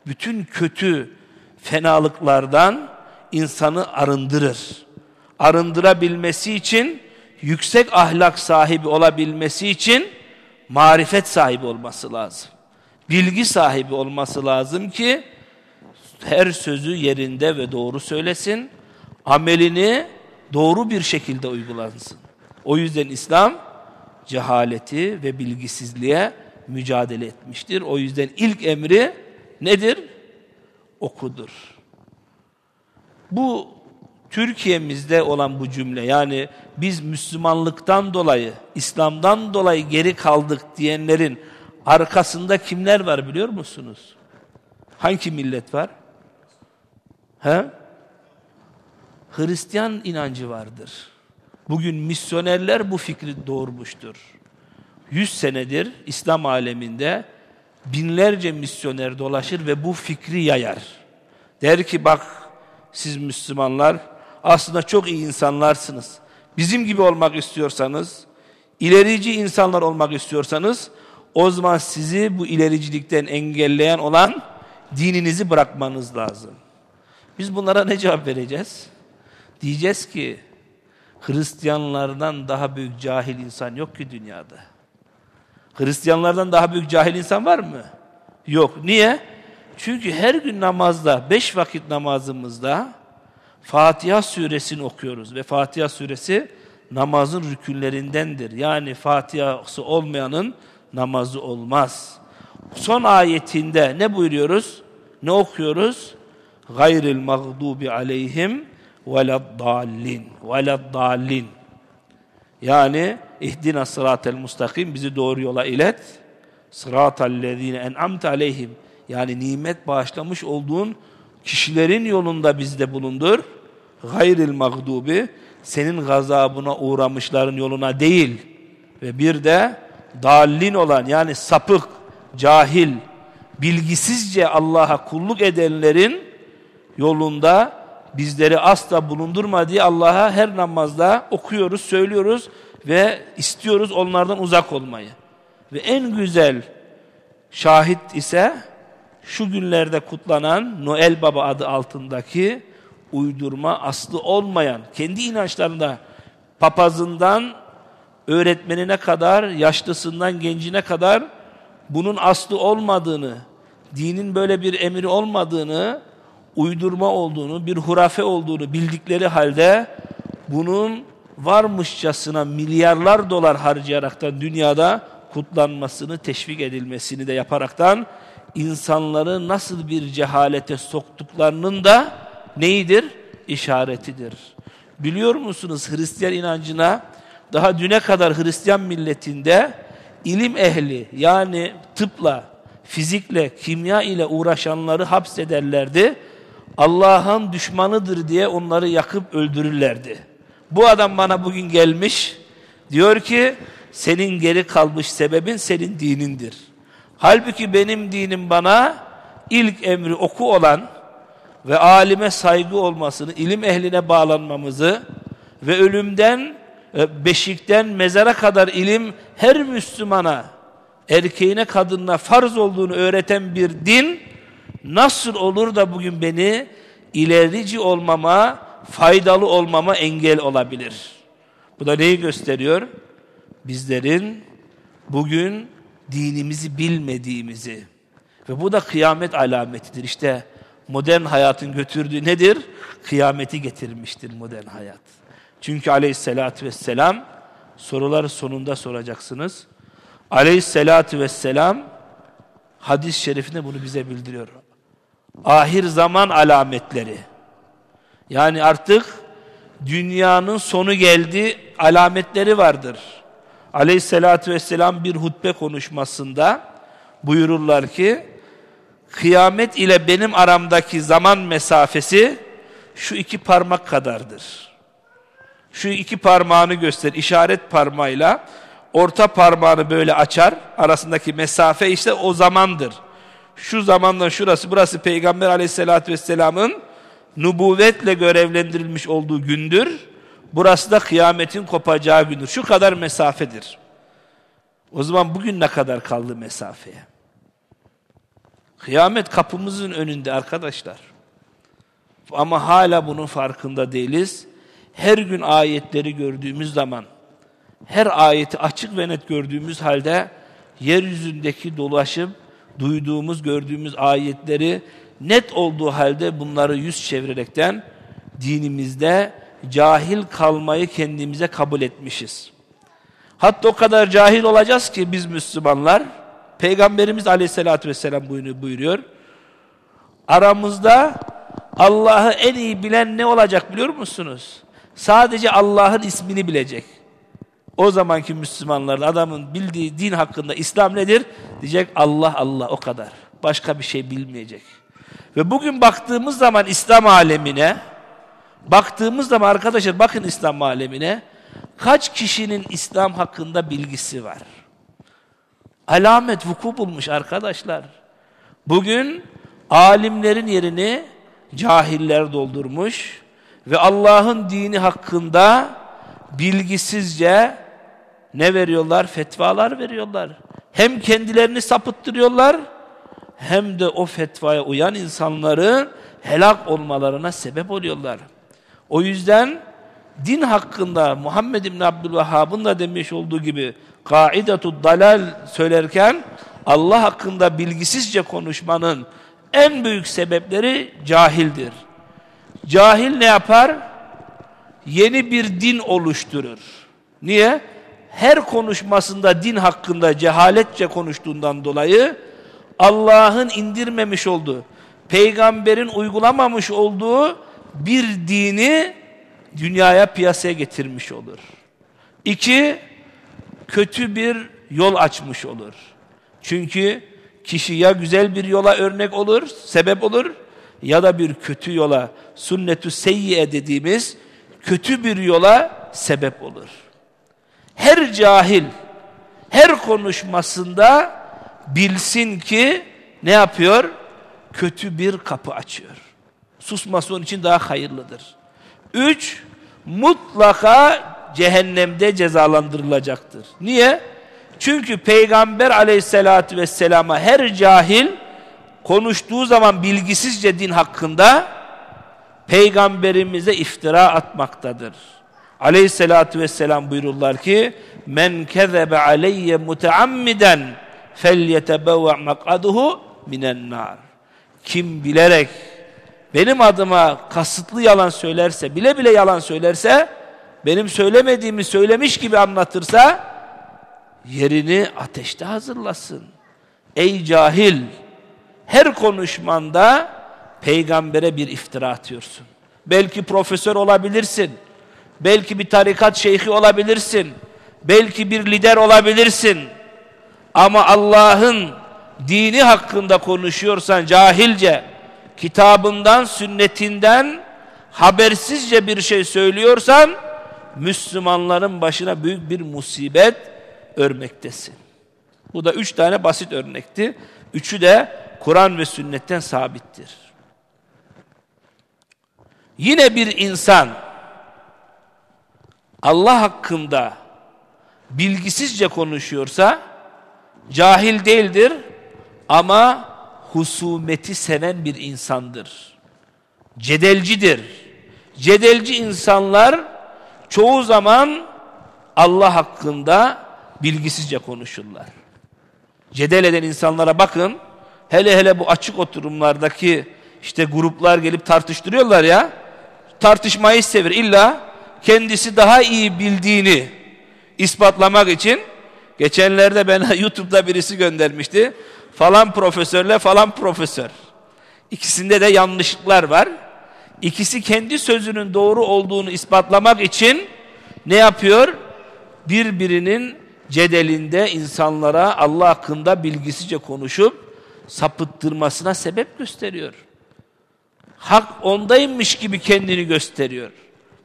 bütün kötü fenalıklardan insanı arındırır. Arındırabilmesi için, yüksek ahlak sahibi olabilmesi için marifet sahibi olması lazım. Bilgi sahibi olması lazım ki her sözü yerinde ve doğru söylesin. Amelini doğru bir şekilde uygulansın. O yüzden İslam cehaleti ve bilgisizliğe mücadele etmiştir. O yüzden ilk emri nedir? Okudur. Bu Türkiye'mizde olan bu cümle yani biz Müslümanlıktan dolayı, İslam'dan dolayı geri kaldık diyenlerin arkasında kimler var biliyor musunuz? Hangi millet var? He? Hristiyan inancı vardır. Bugün misyonerler bu fikri doğurmuştur. Yüz senedir İslam aleminde binlerce misyoner dolaşır ve bu fikri yayar. Der ki bak siz Müslümanlar aslında çok iyi insanlarsınız. Bizim gibi olmak istiyorsanız, ilerici insanlar olmak istiyorsanız o zaman sizi bu ilericilikten engelleyen olan dininizi bırakmanız lazım. Biz bunlara ne cevap vereceğiz? Diyeceğiz ki Hristiyanlardan daha büyük cahil insan yok ki dünyada. Hristiyanlardan daha büyük cahil insan var mı? Yok. Niye? Çünkü her gün namazda, beş vakit namazımızda Fatiha suresini okuyoruz ve Fatiha suresi namazın rükünlerindendir. Yani Fatiha'sı olmayanın namazı olmaz. Son ayetinde ne buyuruyoruz? Ne okuyoruz? gayril mağdubi aleyhim veleddallin veleddallin yani ihdina sıratel mustakim bizi doğru yola ilet sıratallezine en'amte aleyhim yani nimet bağışlamış olduğun kişilerin yolunda bizde bulundur gayril mağdubi senin gazabına uğramışların yoluna değil ve bir de dallin olan yani sapık, cahil, bilgisizce Allah'a kulluk edenlerin yolunda bizleri asla bulundurma diye Allah'a her namazda okuyoruz, söylüyoruz ve istiyoruz onlardan uzak olmayı. Ve en güzel şahit ise şu günlerde kutlanan Noel Baba adı altındaki uydurma aslı olmayan, kendi inançlarında papazından öğretmenine kadar, yaşlısından gencine kadar bunun aslı olmadığını, dinin böyle bir emri olmadığını, uydurma olduğunu, bir hurafe olduğunu bildikleri halde bunun varmışçasına milyarlar dolar harcayaraktan dünyada kutlanmasını, teşvik edilmesini de yaparaktan insanları nasıl bir cehalete soktuklarının da neyidir? İşaretidir. Biliyor musunuz Hristiyan inancına daha düne kadar Hristiyan milletinde ilim ehli yani tıpla, fizikle, kimya ile uğraşanları hapsederlerdi. Allah'ın düşmanıdır diye onları yakıp öldürürlerdi. Bu adam bana bugün gelmiş diyor ki senin geri kalmış sebebin senin dinindir. Halbuki benim dinim bana ilk emri oku olan ve alime saygı olmasını, ilim ehline bağlanmamızı ve ölümden, e, beşikten mezara kadar ilim her Müslümana, erkeğine kadınına farz olduğunu öğreten bir din nasıl olur da bugün beni ilerici olmama, faydalı olmama engel olabilir? Bu da neyi gösteriyor? Bizlerin bugün dinimizi bilmediğimizi ve bu da kıyamet alametidir. İşte modern hayatın götürdüğü nedir? Kıyameti getirmiştir modern hayat. Çünkü aleyhissalatü vesselam soruları sonunda soracaksınız. Aleyhissalatü vesselam hadis-i şerifinde bunu bize bildiriyor. Ahir zaman alametleri. Yani artık dünyanın sonu geldi alametleri vardır. Aleyhissalatü vesselam bir hutbe konuşmasında buyururlar ki kıyamet ile benim aramdaki zaman mesafesi şu iki parmak kadardır. Şu iki parmağını göster, işaret parmağıyla orta parmağını böyle açar. Arasındaki mesafe işte o zamandır. Şu zamandan şurası, burası Peygamber aleyhissalatü vesselamın nübüvvetle görevlendirilmiş olduğu gündür. Burası da kıyametin kopacağı gündür. Şu kadar mesafedir. O zaman bugün ne kadar kaldı mesafeye? Kıyamet kapımızın önünde arkadaşlar. Ama hala bunun farkında değiliz. Her gün ayetleri gördüğümüz zaman, her ayeti açık ve net gördüğümüz halde yeryüzündeki dolaşıp duyduğumuz, gördüğümüz ayetleri net olduğu halde bunları yüz çevirerekten dinimizde cahil kalmayı kendimize kabul etmişiz. Hatta o kadar cahil olacağız ki biz Müslümanlar, Peygamberimiz aleyhissalatü vesselam buyuruyor. Aramızda Allah'ı en iyi bilen ne olacak biliyor musunuz? Sadece Allah'ın ismini bilecek. O zamanki Müslümanların adamın bildiği din hakkında İslam nedir? Diyecek Allah Allah o kadar. Başka bir şey bilmeyecek. Ve bugün baktığımız zaman İslam alemine, baktığımız zaman arkadaşlar bakın İslam alemine, kaç kişinin İslam hakkında bilgisi var? Alamet vuku bulmuş arkadaşlar. Bugün alimlerin yerini cahiller doldurmuş ve Allah'ın dini hakkında bilgisizce ne veriyorlar? Fetvalar veriyorlar. Hem kendilerini sapıttırıyorlar hem de o fetvaya uyan insanların helak olmalarına sebep oluyorlar. O yüzden din hakkında Muhammed İbni Abdülvehhab'ın da demiş olduğu gibi kaidetu dalal söylerken Allah hakkında bilgisizce konuşmanın en büyük sebepleri cahildir. Cahil ne yapar? Yeni bir din oluşturur. Niye? Her konuşmasında din hakkında cehaletçe konuştuğundan dolayı Allah'ın indirmemiş olduğu, peygamberin uygulamamış olduğu bir dini dünyaya piyasaya getirmiş olur. İki, kötü bir yol açmış olur. Çünkü kişi ya güzel bir yola örnek olur, sebep olur ya da bir kötü yola, sünnet-ü seyyiye dediğimiz kötü bir yola sebep olur. Her cahil, her konuşmasında bilsin ki ne yapıyor? Kötü bir kapı açıyor. Susması onun için daha hayırlıdır. Üç, mutlaka cehennemde cezalandırılacaktır. Niye? Çünkü Peygamber aleyhissalatü vesselama her cahil konuştuğu zaman bilgisizce din hakkında peygamberimize iftira atmaktadır. Aleyhissalatü vesselam buyururlar ki men kezebe aleyye muteammiden felyetebevve makaduhu minen nar. Kim bilerek benim adıma kasıtlı yalan söylerse, bile bile yalan söylerse, benim söylemediğimi söylemiş gibi anlatırsa, yerini ateşte hazırlasın. Ey cahil, her konuşmanda peygambere bir iftira atıyorsun. Belki profesör olabilirsin, belki bir tarikat şeyhi olabilirsin, belki bir lider olabilirsin. Ama Allah'ın dini hakkında konuşuyorsan cahilce, kitabından, sünnetinden habersizce bir şey söylüyorsan, Müslümanların başına büyük bir musibet örmektesin. Bu da üç tane basit örnekti. Üçü de Kur'an ve sünnetten sabittir. Yine bir insan Allah hakkında bilgisizce konuşuyorsa cahil değildir ama husumeti seven bir insandır. Cedelcidir. Cedelci insanlar çoğu zaman Allah hakkında bilgisizce konuşurlar. Cedel eden insanlara bakın. Hele hele bu açık oturumlardaki işte gruplar gelip tartıştırıyorlar ya. Tartışmayı sever. İlla kendisi daha iyi bildiğini ispatlamak için geçenlerde ben YouTube'da birisi göndermişti. Falan profesörle falan profesör. İkisinde de yanlışlıklar var. İkisi kendi sözünün doğru olduğunu ispatlamak için ne yapıyor? Birbirinin cedelinde insanlara Allah hakkında bilgisizce konuşup sapıttırmasına sebep gösteriyor. Hak ondaymış gibi kendini gösteriyor.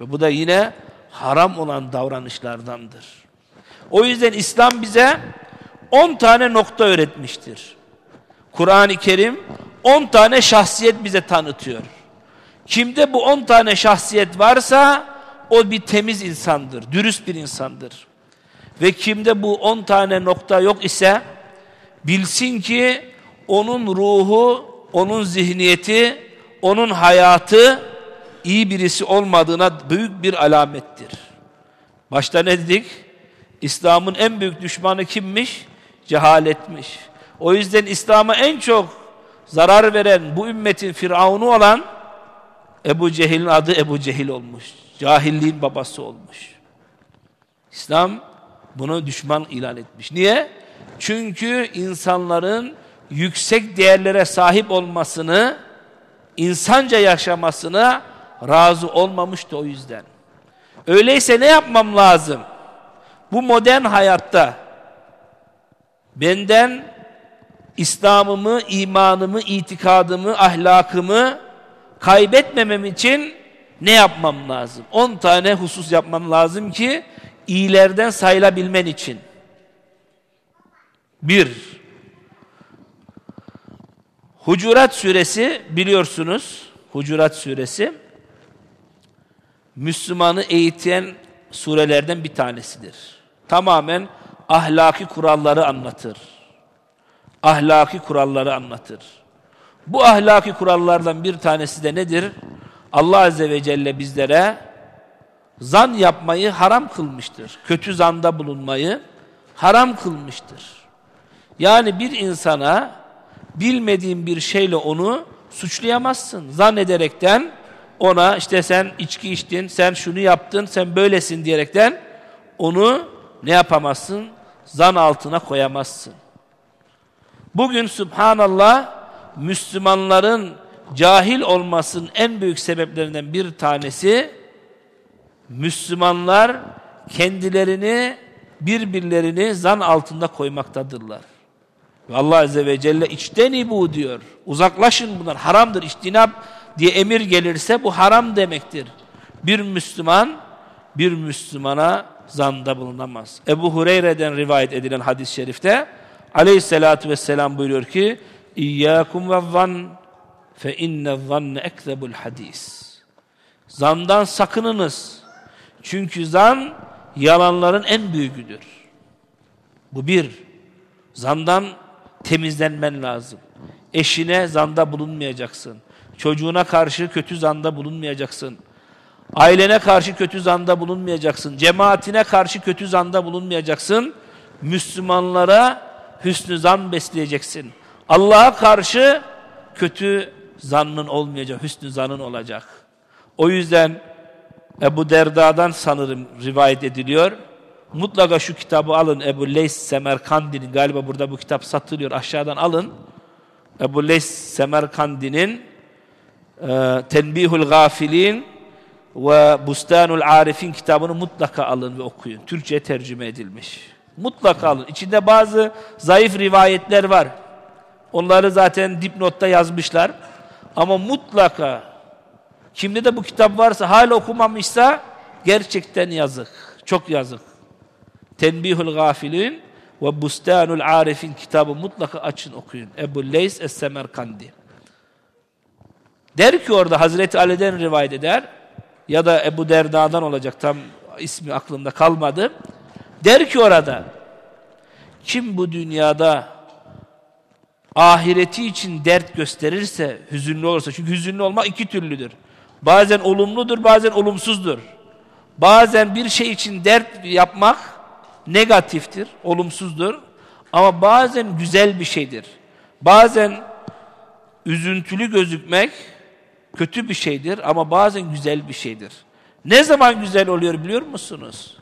Ve bu da yine haram olan davranışlardandır. O yüzden İslam bize 10 tane nokta öğretmiştir. Kur'an-ı Kerim 10 tane şahsiyet bize tanıtıyor. Kimde bu 10 tane şahsiyet varsa o bir temiz insandır, dürüst bir insandır. Ve kimde bu 10 tane nokta yok ise bilsin ki onun ruhu, onun zihniyeti, onun hayatı iyi birisi olmadığına büyük bir alamettir. Başta ne dedik? İslam'ın en büyük düşmanı kimmiş? Cehaletmiş. O yüzden İslam'a en çok zarar veren bu ümmetin firavunu olan Ebu Cehil'in adı Ebu Cehil olmuş. Cahilliğin babası olmuş. İslam bunu düşman ilan etmiş. Niye? Çünkü insanların yüksek değerlere sahip olmasını, insanca yaşamasına razı olmamıştı o yüzden. Öyleyse ne yapmam lazım? Bu modern hayatta benden İslam'ımı, imanımı, itikadımı, ahlakımı kaybetmemem için ne yapmam lazım? 10 tane husus yapmam lazım ki iyilerden sayılabilmen için. Bir, Hucurat suresi biliyorsunuz, Hucurat suresi Müslümanı eğiten surelerden bir tanesidir. Tamamen ahlaki kuralları anlatır. Ahlaki kuralları anlatır. Bu ahlaki kurallardan bir tanesi de nedir? Allah Azze ve Celle bizlere zan yapmayı haram kılmıştır. Kötü zanda bulunmayı haram kılmıştır. Yani bir insana bilmediğin bir şeyle onu suçlayamazsın. Zannederekten ona işte sen içki içtin, sen şunu yaptın, sen böylesin diyerekten onu ne yapamazsın? Zan altına koyamazsın. Bugün subhanallah Müslümanların cahil olmasının en büyük sebeplerinden bir tanesi Müslümanlar kendilerini birbirlerini zan altında koymaktadırlar. Ve Allah Azze ve Celle içteni bu diyor. Uzaklaşın bunlar haramdır. İçtinap diye emir gelirse bu haram demektir. Bir Müslüman bir Müslümana zanda bulunamaz. Ebu Hureyre'den rivayet edilen hadis-i şerifte aleyhissalatü vesselam buyuruyor ki İyyâkum ve zan fe inne zanne ekzebul hadis. Zandan sakınınız. Çünkü zan yalanların en büyüğüdür. Bu bir. Zandan temizlenmen lazım. Eşine zanda bulunmayacaksın. Çocuğuna karşı kötü zanda bulunmayacaksın. Ailene karşı kötü zanda bulunmayacaksın. Cemaatine karşı kötü zanda bulunmayacaksın. Müslümanlara hüsnü zan besleyeceksin. Allah'a karşı kötü zannın olmayacak, hüsnü zanın olacak. O yüzden Ebu Derda'dan sanırım rivayet ediliyor. Mutlaka şu kitabı alın. Ebu Leys Semerkandi'nin galiba burada bu kitap satılıyor. Aşağıdan alın. Ebu Leys Semerkandi'nin e, Tenbihul Gafilin ve Bustanul Arifin kitabını mutlaka alın ve okuyun. Türkçe tercüme edilmiş. Mutlaka alın. İçinde bazı zayıf rivayetler var. Onları zaten dipnotta yazmışlar. Ama mutlaka kimde de bu kitap varsa hala okumamışsa gerçekten yazık. Çok yazık. Tenbihul Gafilin ve Bustanul Arifin kitabı mutlaka açın okuyun. Ebu Leys Es-Semerkandi. Der ki orada Hazreti Ali'den rivayet eder ya da Ebu Derda'dan olacak tam ismi aklımda kalmadı. Der ki orada kim bu dünyada ahireti için dert gösterirse, hüzünlü olursa, çünkü hüzünlü olmak iki türlüdür. Bazen olumludur, bazen olumsuzdur. Bazen bir şey için dert yapmak negatiftir, olumsuzdur. Ama bazen güzel bir şeydir. Bazen üzüntülü gözükmek kötü bir şeydir ama bazen güzel bir şeydir. Ne zaman güzel oluyor biliyor musunuz?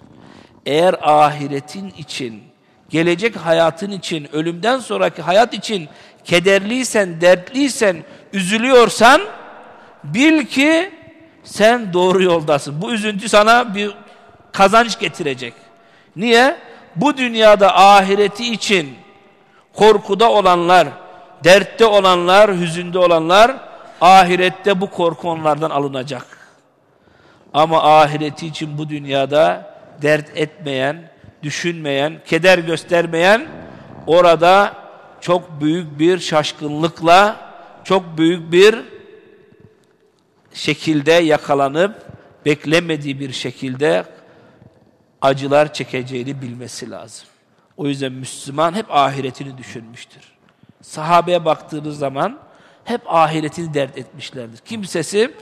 Eğer ahiretin için, gelecek hayatın için, ölümden sonraki hayat için kederliysen, dertliysen, üzülüyorsan bil ki sen doğru yoldasın. Bu üzüntü sana bir kazanç getirecek. Niye? Bu dünyada ahireti için korkuda olanlar, dertte olanlar, hüzünde olanlar ahirette bu korku onlardan alınacak. Ama ahireti için bu dünyada dert etmeyen, düşünmeyen, keder göstermeyen orada çok büyük bir şaşkınlıkla, çok büyük bir şekilde yakalanıp beklemediği bir şekilde acılar çekeceğini bilmesi lazım. O yüzden Müslüman hep ahiretini düşünmüştür. Sahabeye baktığınız zaman hep ahiretini dert etmişlerdir. Kimsesi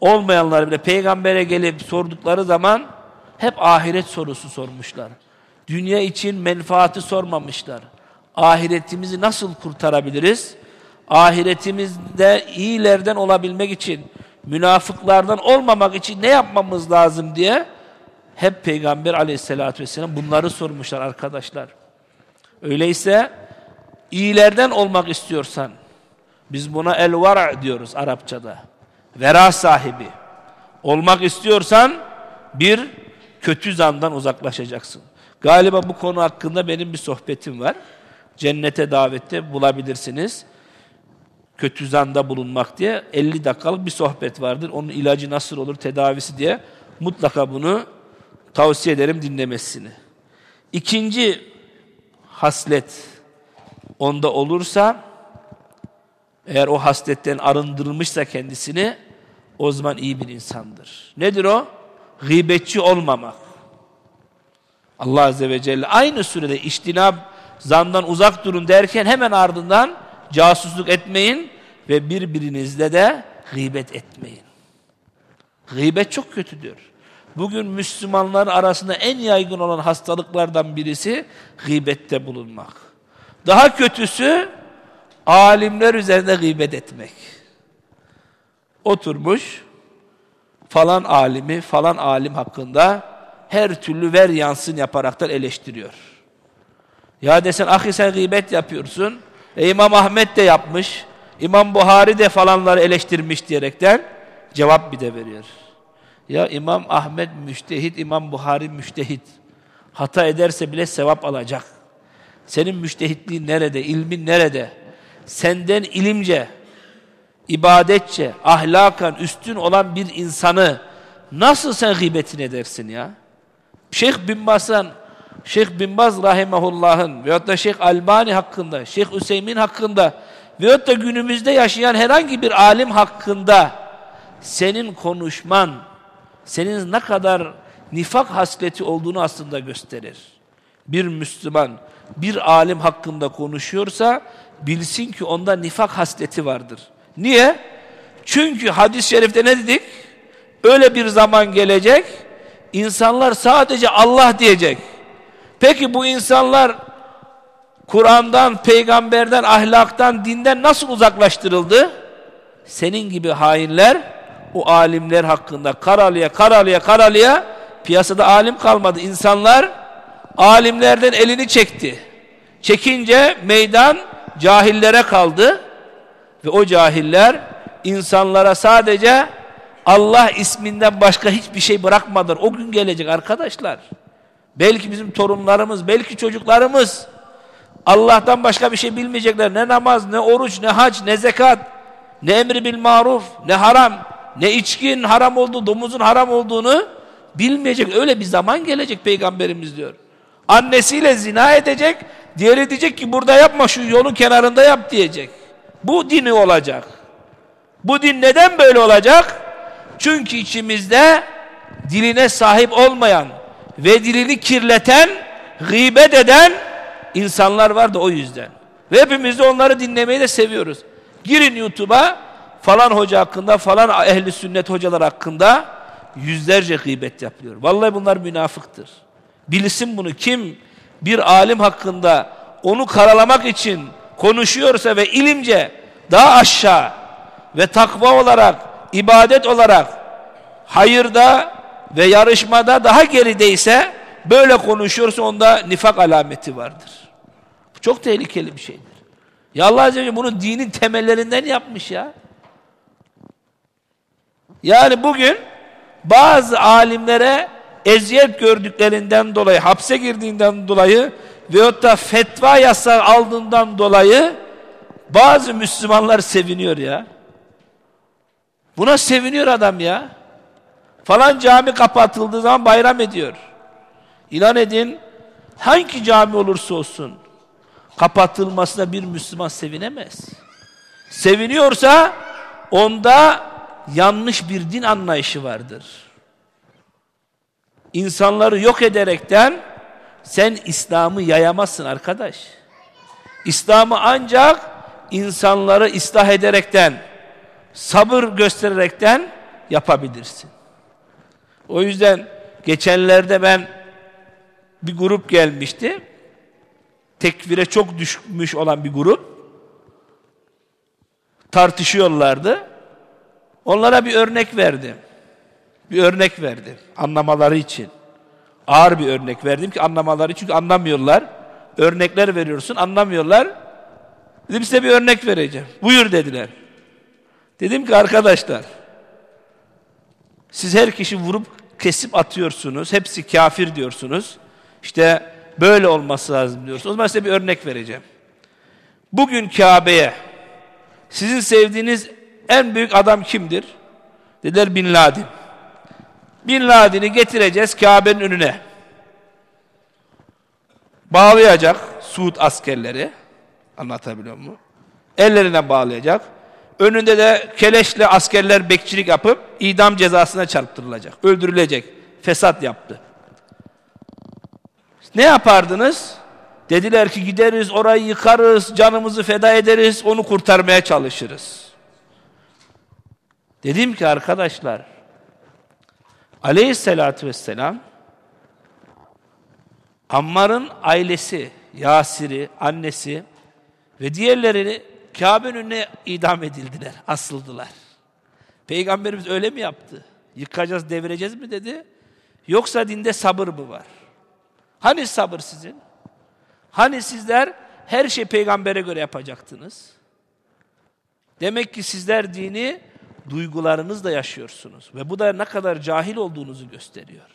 olmayanlar bile peygambere gelip sordukları zaman hep ahiret sorusu sormuşlar. Dünya için menfaati sormamışlar. Ahiretimizi nasıl kurtarabiliriz? Ahiretimizde iyilerden olabilmek için, münafıklardan olmamak için ne yapmamız lazım diye hep Peygamber aleyhissalatü vesselam bunları sormuşlar arkadaşlar. Öyleyse iyilerden olmak istiyorsan, biz buna el-vara diyoruz Arapçada. Vera sahibi. Olmak istiyorsan bir kötü zandan uzaklaşacaksın. Galiba bu konu hakkında benim bir sohbetim var. Cennete davette bulabilirsiniz. Kötü zanda bulunmak diye 50 dakikalık bir sohbet vardır. Onun ilacı nasıl olur, tedavisi diye mutlaka bunu tavsiye ederim dinlemesini. İkinci haslet onda olursa eğer o hasletten arındırılmışsa kendisini o zaman iyi bir insandır. Nedir o? Gıybetçi olmamak. Allah Azze ve Celle aynı sürede iştinab zandan uzak durun derken hemen ardından casusluk etmeyin ve birbirinizle de gıybet etmeyin. Gıybet çok kötüdür. Bugün Müslümanlar arasında en yaygın olan hastalıklardan birisi gıybette bulunmak. Daha kötüsü alimler üzerinde gıybet etmek. Oturmuş falan alimi falan alim hakkında her türlü ver yansın yaparaktan eleştiriyor. Ya desen ahi sen gıybet yapıyorsun. E, İmam Ahmet de yapmış. İmam Buhari de falanları eleştirmiş diyerekten cevap bir de veriyor. Ya İmam Ahmet müştehit, İmam Buhari müştehit. Hata ederse bile sevap alacak. Senin müştehitliğin nerede, ilmin nerede? Senden ilimce, ibadetçe, ahlakan üstün olan bir insanı nasıl sen gıybetini edersin ya? Şeyh bin Bas'ın, Şeyh bin Baz rahimehullah'ın veyahut da Şeyh Albani hakkında, Şeyh Hüseyin hakkında veyahut da günümüzde yaşayan herhangi bir alim hakkında senin konuşman, senin ne kadar nifak hasleti olduğunu aslında gösterir. Bir Müslüman bir alim hakkında konuşuyorsa bilsin ki onda nifak hasleti vardır. Niye? Çünkü hadis-i şerifte ne dedik? Öyle bir zaman gelecek, insanlar sadece Allah diyecek. Peki bu insanlar Kur'an'dan, peygamberden, ahlaktan, dinden nasıl uzaklaştırıldı? Senin gibi hainler o alimler hakkında karalıya karalıya karalıya piyasada alim kalmadı. İnsanlar alimlerden elini çekti. Çekince meydan cahillere kaldı ve o cahiller insanlara sadece Allah isminden başka hiçbir şey bırakmadılar. O gün gelecek arkadaşlar. Belki bizim torunlarımız, belki çocuklarımız Allah'tan başka bir şey bilmeyecekler. Ne namaz, ne oruç, ne hac, ne zekat, ne emri bil maruf, ne haram, ne içkin haram olduğu, domuzun haram olduğunu bilmeyecek. Öyle bir zaman gelecek peygamberimiz diyor. Annesiyle zina edecek, diğeri diyecek ki burada yapma şu yolun kenarında yap diyecek. Bu dini olacak. Bu din neden böyle olacak? Çünkü içimizde diline sahip olmayan ve dilini kirleten, gıybet eden insanlar var da o yüzden. Ve hepimiz de onları dinlemeyi de seviyoruz. Girin YouTube'a falan hoca hakkında, falan ehli sünnet hocalar hakkında yüzlerce gıybet yapılıyor. Vallahi bunlar münafıktır. Bilsin bunu kim bir alim hakkında onu karalamak için konuşuyorsa ve ilimce daha aşağı ve takva olarak, ibadet olarak hayırda ve yarışmada daha gerideyse böyle konuşuyorsa onda nifak alameti vardır. Bu çok tehlikeli bir şeydir. Ya Allah Azze ve bunu dinin temellerinden yapmış ya. Yani bugün bazı alimlere eziyet gördüklerinden dolayı, hapse girdiğinden dolayı veyahut da fetva yasağı aldığından dolayı bazı Müslümanlar seviniyor ya. Buna seviniyor adam ya. Falan cami kapatıldığı zaman bayram ediyor. İlan edin, hangi cami olursa olsun kapatılmasına bir Müslüman sevinemez. Seviniyorsa onda yanlış bir din anlayışı vardır. İnsanları yok ederekten sen İslam'ı yayamazsın arkadaş. İslam'ı ancak insanları ıslah ederekten, sabır göstererekten yapabilirsin. O yüzden geçenlerde ben bir grup gelmişti. Tekvire çok düşmüş olan bir grup. Tartışıyorlardı. Onlara bir örnek verdim. Bir örnek verdim anlamaları için. Ağır bir örnek verdim ki anlamaları çünkü anlamıyorlar. Örnekler veriyorsun anlamıyorlar. Dedim size bir örnek vereceğim. Buyur dediler. Dedim ki arkadaşlar siz her kişi vurup kesip atıyorsunuz. Hepsi kafir diyorsunuz. İşte böyle olması lazım diyorsunuz. O zaman size bir örnek vereceğim. Bugün Kabe'ye sizin sevdiğiniz en büyük adam kimdir? Dediler Bin Laden. Bin Laden'i getireceğiz Kabe'nin önüne. Bağlayacak Suud askerleri. Anlatabiliyor muyum? Ellerine bağlayacak. Önünde de keleşle askerler bekçilik yapıp idam cezasına çarptırılacak. Öldürülecek. Fesat yaptı. Ne yapardınız? Dediler ki gideriz orayı yıkarız, canımızı feda ederiz, onu kurtarmaya çalışırız. Dedim ki arkadaşlar, aleyhissalatü vesselam, Ammar'ın ailesi, Yasir'i, annesi ve diğerlerini Kabe'nin önüne idam edildiler, asıldılar. Peygamberimiz öyle mi yaptı? Yıkacağız, devireceğiz mi dedi? Yoksa dinde sabır mı var? Hani sabır sizin? Hani sizler her şey peygambere göre yapacaktınız? Demek ki sizler dini duygularınızla yaşıyorsunuz. Ve bu da ne kadar cahil olduğunuzu gösteriyor.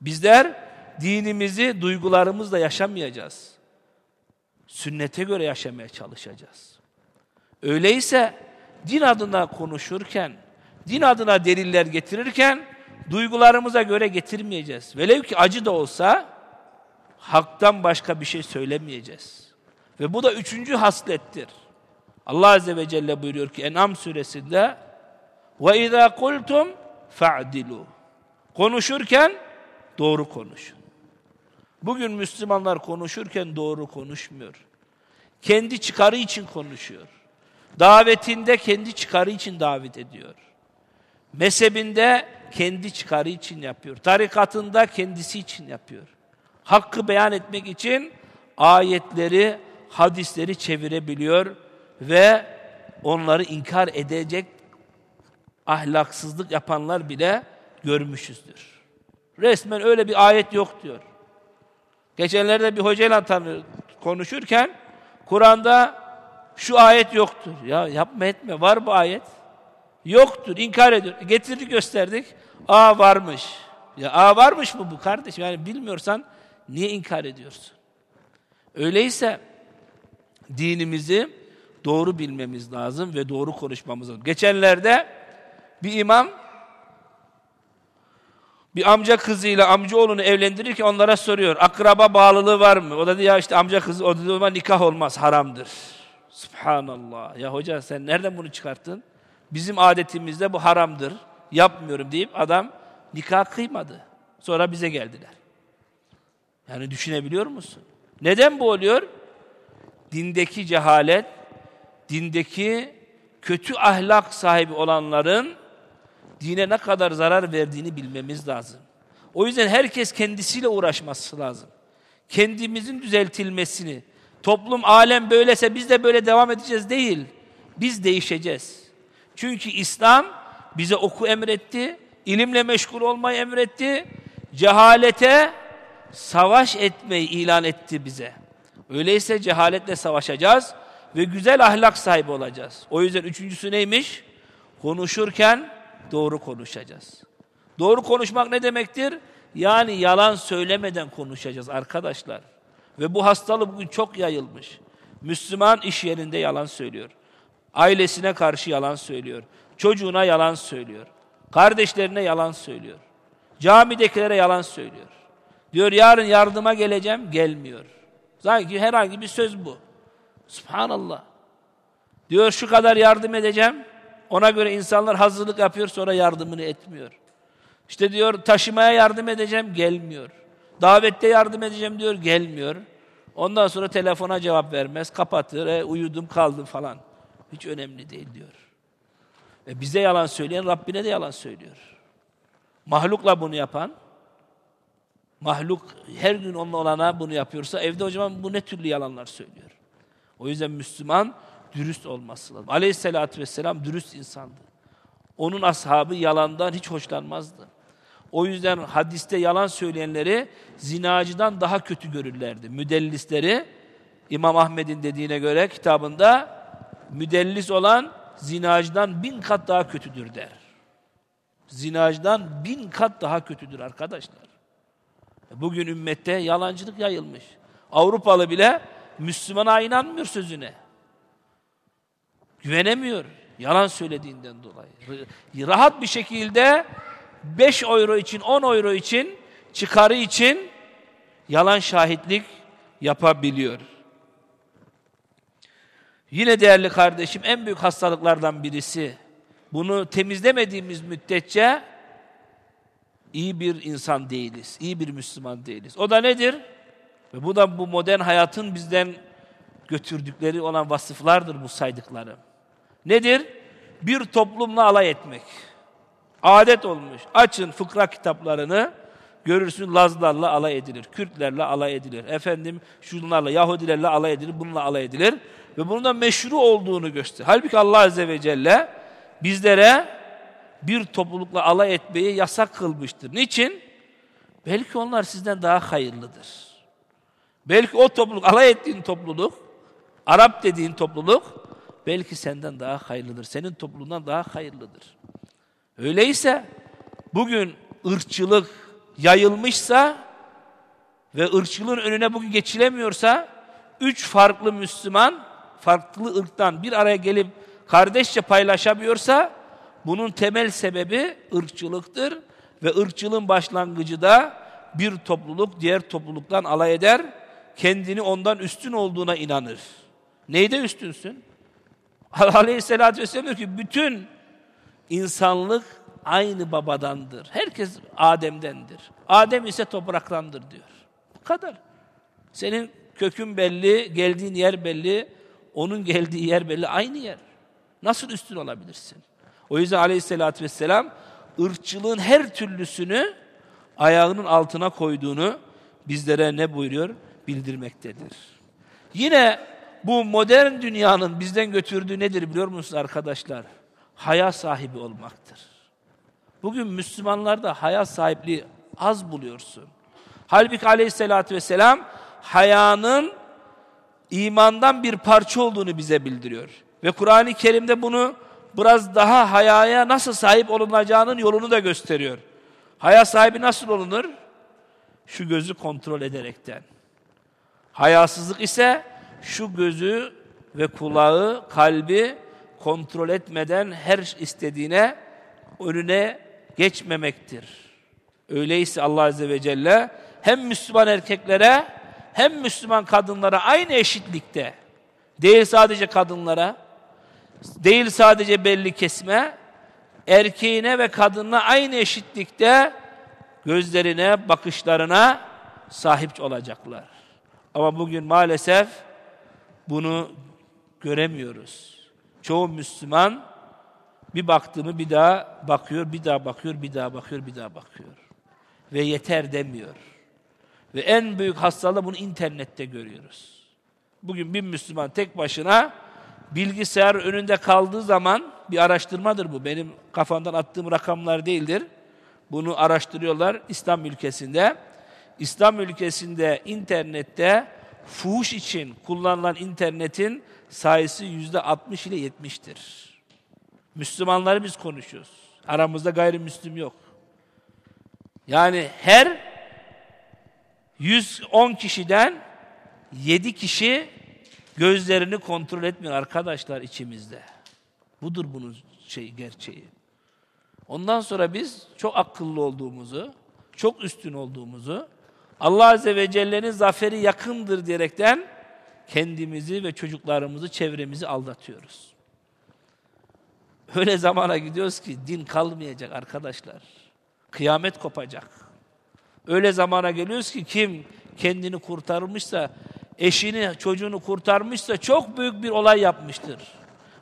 Bizler dinimizi duygularımızla yaşamayacağız. Sünnete göre yaşamaya çalışacağız. Öyleyse din adına konuşurken, din adına deliller getirirken duygularımıza göre getirmeyeceğiz. Velev ki acı da olsa haktan başka bir şey söylemeyeceğiz. Ve bu da üçüncü haslettir. Allah Azze ve Celle buyuruyor ki En'am suresinde ve izâ kultum fe'dilû. Konuşurken doğru konuşun. Bugün Müslümanlar konuşurken doğru konuşmuyor. Kendi çıkarı için konuşuyor. Davetinde kendi çıkarı için davet ediyor. Mezhebinde kendi çıkarı için yapıyor. Tarikatında kendisi için yapıyor. Hakkı beyan etmek için ayetleri, hadisleri çevirebiliyor ve onları inkar edecek ahlaksızlık yapanlar bile görmüşüzdür. Resmen öyle bir ayet yok diyor. Geçenlerde bir hocayla konuşurken Kur'an'da şu ayet yoktur. Ya yapma etme var bu ayet. Yoktur inkar ediyor. Getirdik gösterdik. Aa varmış. Ya aa varmış mı bu kardeşim? Yani bilmiyorsan niye inkar ediyorsun? Öyleyse dinimizi doğru bilmemiz lazım ve doğru konuşmamız lazım. Geçenlerde bir imam bir amca kızıyla amca oğlunu evlendirirken onlara soruyor. Akraba bağlılığı var mı? O da diyor ya işte amca kızı o da nikah olmaz haramdır. Subhanallah. Ya hoca sen nereden bunu çıkarttın? Bizim adetimizde bu haramdır. Yapmıyorum deyip adam nikah kıymadı. Sonra bize geldiler. Yani düşünebiliyor musun? Neden bu oluyor? Dindeki cehalet, dindeki kötü ahlak sahibi olanların dine ne kadar zarar verdiğini bilmemiz lazım. O yüzden herkes kendisiyle uğraşması lazım. Kendimizin düzeltilmesini, toplum alem böylese biz de böyle devam edeceğiz değil. Biz değişeceğiz. Çünkü İslam bize oku emretti, ilimle meşgul olmayı emretti, cehalete savaş etmeyi ilan etti bize. Öyleyse cehaletle savaşacağız ve güzel ahlak sahibi olacağız. O yüzden üçüncüsü neymiş? Konuşurken doğru konuşacağız. Doğru konuşmak ne demektir? Yani yalan söylemeden konuşacağız arkadaşlar. Ve bu hastalık bugün çok yayılmış. Müslüman iş yerinde yalan söylüyor. Ailesine karşı yalan söylüyor. Çocuğuna yalan söylüyor. Kardeşlerine yalan söylüyor. Camidekilere yalan söylüyor. Diyor yarın yardıma geleceğim, gelmiyor. Sanki herhangi bir söz bu. Subhanallah. Diyor şu kadar yardım edeceğim. Ona göre insanlar hazırlık yapıyor sonra yardımını etmiyor. İşte diyor taşımaya yardım edeceğim gelmiyor. Davette yardım edeceğim diyor gelmiyor. Ondan sonra telefona cevap vermez, kapatır, e, uyudum kaldım falan. Hiç önemli değil diyor. Ve bize yalan söyleyen Rabbine de yalan söylüyor. Mahlukla bunu yapan, mahluk her gün onun olana bunu yapıyorsa evde zaman bu ne türlü yalanlar söylüyor. O yüzden Müslüman dürüst olması lazım. Aleyhisselatü vesselam dürüst insandı. Onun ashabı yalandan hiç hoşlanmazdı. O yüzden hadiste yalan söyleyenleri zinacıdan daha kötü görürlerdi. Müdellisleri İmam Ahmed'in dediğine göre kitabında müdellis olan zinacıdan bin kat daha kötüdür der. Zinacıdan bin kat daha kötüdür arkadaşlar. Bugün ümmette yalancılık yayılmış. Avrupalı bile Müslümana inanmıyor sözüne. Güvenemiyor. Yalan söylediğinden dolayı. Rahat bir şekilde 5 euro için, 10 euro için, çıkarı için yalan şahitlik yapabiliyor. Yine değerli kardeşim en büyük hastalıklardan birisi bunu temizlemediğimiz müddetçe iyi bir insan değiliz. iyi bir Müslüman değiliz. O da nedir? Ve bu da bu modern hayatın bizden götürdükleri olan vasıflardır bu saydıklarım. Nedir? Bir toplumla alay etmek. Adet olmuş. Açın fıkra kitaplarını, görürsün Lazlarla alay edilir, Kürtlerle alay edilir, efendim şunlarla, Yahudilerle alay edilir, bununla alay edilir. Ve bunun da meşru olduğunu gösterir. Halbuki Allah Azze ve Celle bizlere bir toplulukla alay etmeyi yasak kılmıştır. Niçin? Belki onlar sizden daha hayırlıdır. Belki o topluluk, alay ettiğin topluluk, Arap dediğin topluluk, belki senden daha hayırlıdır. Senin topluluğundan daha hayırlıdır. Öyleyse bugün ırkçılık yayılmışsa ve ırkçılığın önüne bugün geçilemiyorsa üç farklı Müslüman farklı ırktan bir araya gelip kardeşçe paylaşamıyorsa bunun temel sebebi ırkçılıktır ve ırkçılığın başlangıcı da bir topluluk diğer topluluktan alay eder, kendini ondan üstün olduğuna inanır. Neyde üstünsün? Aleyhisselatü Vesselam diyor ki bütün insanlık aynı babadandır. Herkes Adem'dendir. Adem ise topraktandır diyor. Bu kadar. Senin kökün belli, geldiğin yer belli, onun geldiği yer belli, aynı yer. Nasıl üstün olabilirsin? O yüzden aleyhissalatü vesselam ırkçılığın her türlüsünü ayağının altına koyduğunu bizlere ne buyuruyor? Bildirmektedir. Yine bu modern dünyanın bizden götürdüğü nedir biliyor musunuz arkadaşlar? Haya sahibi olmaktır. Bugün Müslümanlarda haya sahipliği az buluyorsun. Halbuki aleyhissalatü vesselam hayanın imandan bir parça olduğunu bize bildiriyor. Ve Kur'an-ı Kerim'de bunu biraz daha hayaya nasıl sahip olunacağının yolunu da gösteriyor. Haya sahibi nasıl olunur? Şu gözü kontrol ederekten. Hayasızlık ise şu gözü ve kulağı, kalbi kontrol etmeden her istediğine önüne geçmemektir. Öyleyse Allah Azze ve Celle hem Müslüman erkeklere hem Müslüman kadınlara aynı eşitlikte değil sadece kadınlara değil sadece belli kesme erkeğine ve kadınına aynı eşitlikte gözlerine, bakışlarına sahip olacaklar. Ama bugün maalesef bunu göremiyoruz. Çoğu Müslüman bir baktığımı bir daha bakıyor, bir daha bakıyor, bir daha bakıyor, bir daha bakıyor. Ve yeter demiyor. Ve en büyük hastalığı bunu internette görüyoruz. Bugün bir Müslüman tek başına bilgisayar önünde kaldığı zaman bir araştırmadır bu. Benim kafamdan attığım rakamlar değildir. Bunu araştırıyorlar İslam ülkesinde. İslam ülkesinde internette fuhuş için kullanılan internetin sayısı yüzde 60 ile 70'tir. Müslümanları biz konuşuyoruz. Aramızda gayrimüslim yok. Yani her 110 kişiden 7 kişi gözlerini kontrol etmiyor arkadaşlar içimizde. Budur bunun şey gerçeği. Ondan sonra biz çok akıllı olduğumuzu, çok üstün olduğumuzu, Allah Azze ve Celle'nin zaferi yakındır diyerekten kendimizi ve çocuklarımızı, çevremizi aldatıyoruz. Öyle zamana gidiyoruz ki din kalmayacak arkadaşlar. Kıyamet kopacak. Öyle zamana geliyoruz ki kim kendini kurtarmışsa, eşini, çocuğunu kurtarmışsa çok büyük bir olay yapmıştır.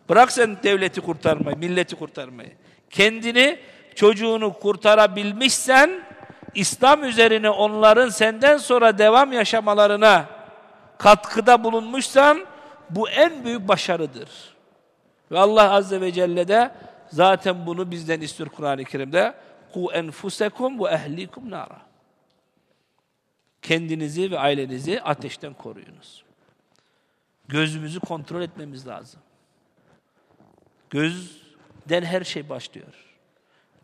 Bırak sen devleti kurtarmayı, milleti kurtarmayı. Kendini, çocuğunu kurtarabilmişsen, İslam üzerine onların senden sonra devam yaşamalarına katkıda bulunmuşsan, bu en büyük başarıdır. Ve Allah Azze ve Celle de zaten bunu bizden istiyor Kur'an-ı Kerim'de. Ku enfusekum ve ehlikum nara. Kendinizi ve ailenizi ateşten koruyunuz. Gözümüzü kontrol etmemiz lazım. Gözden her şey başlıyor.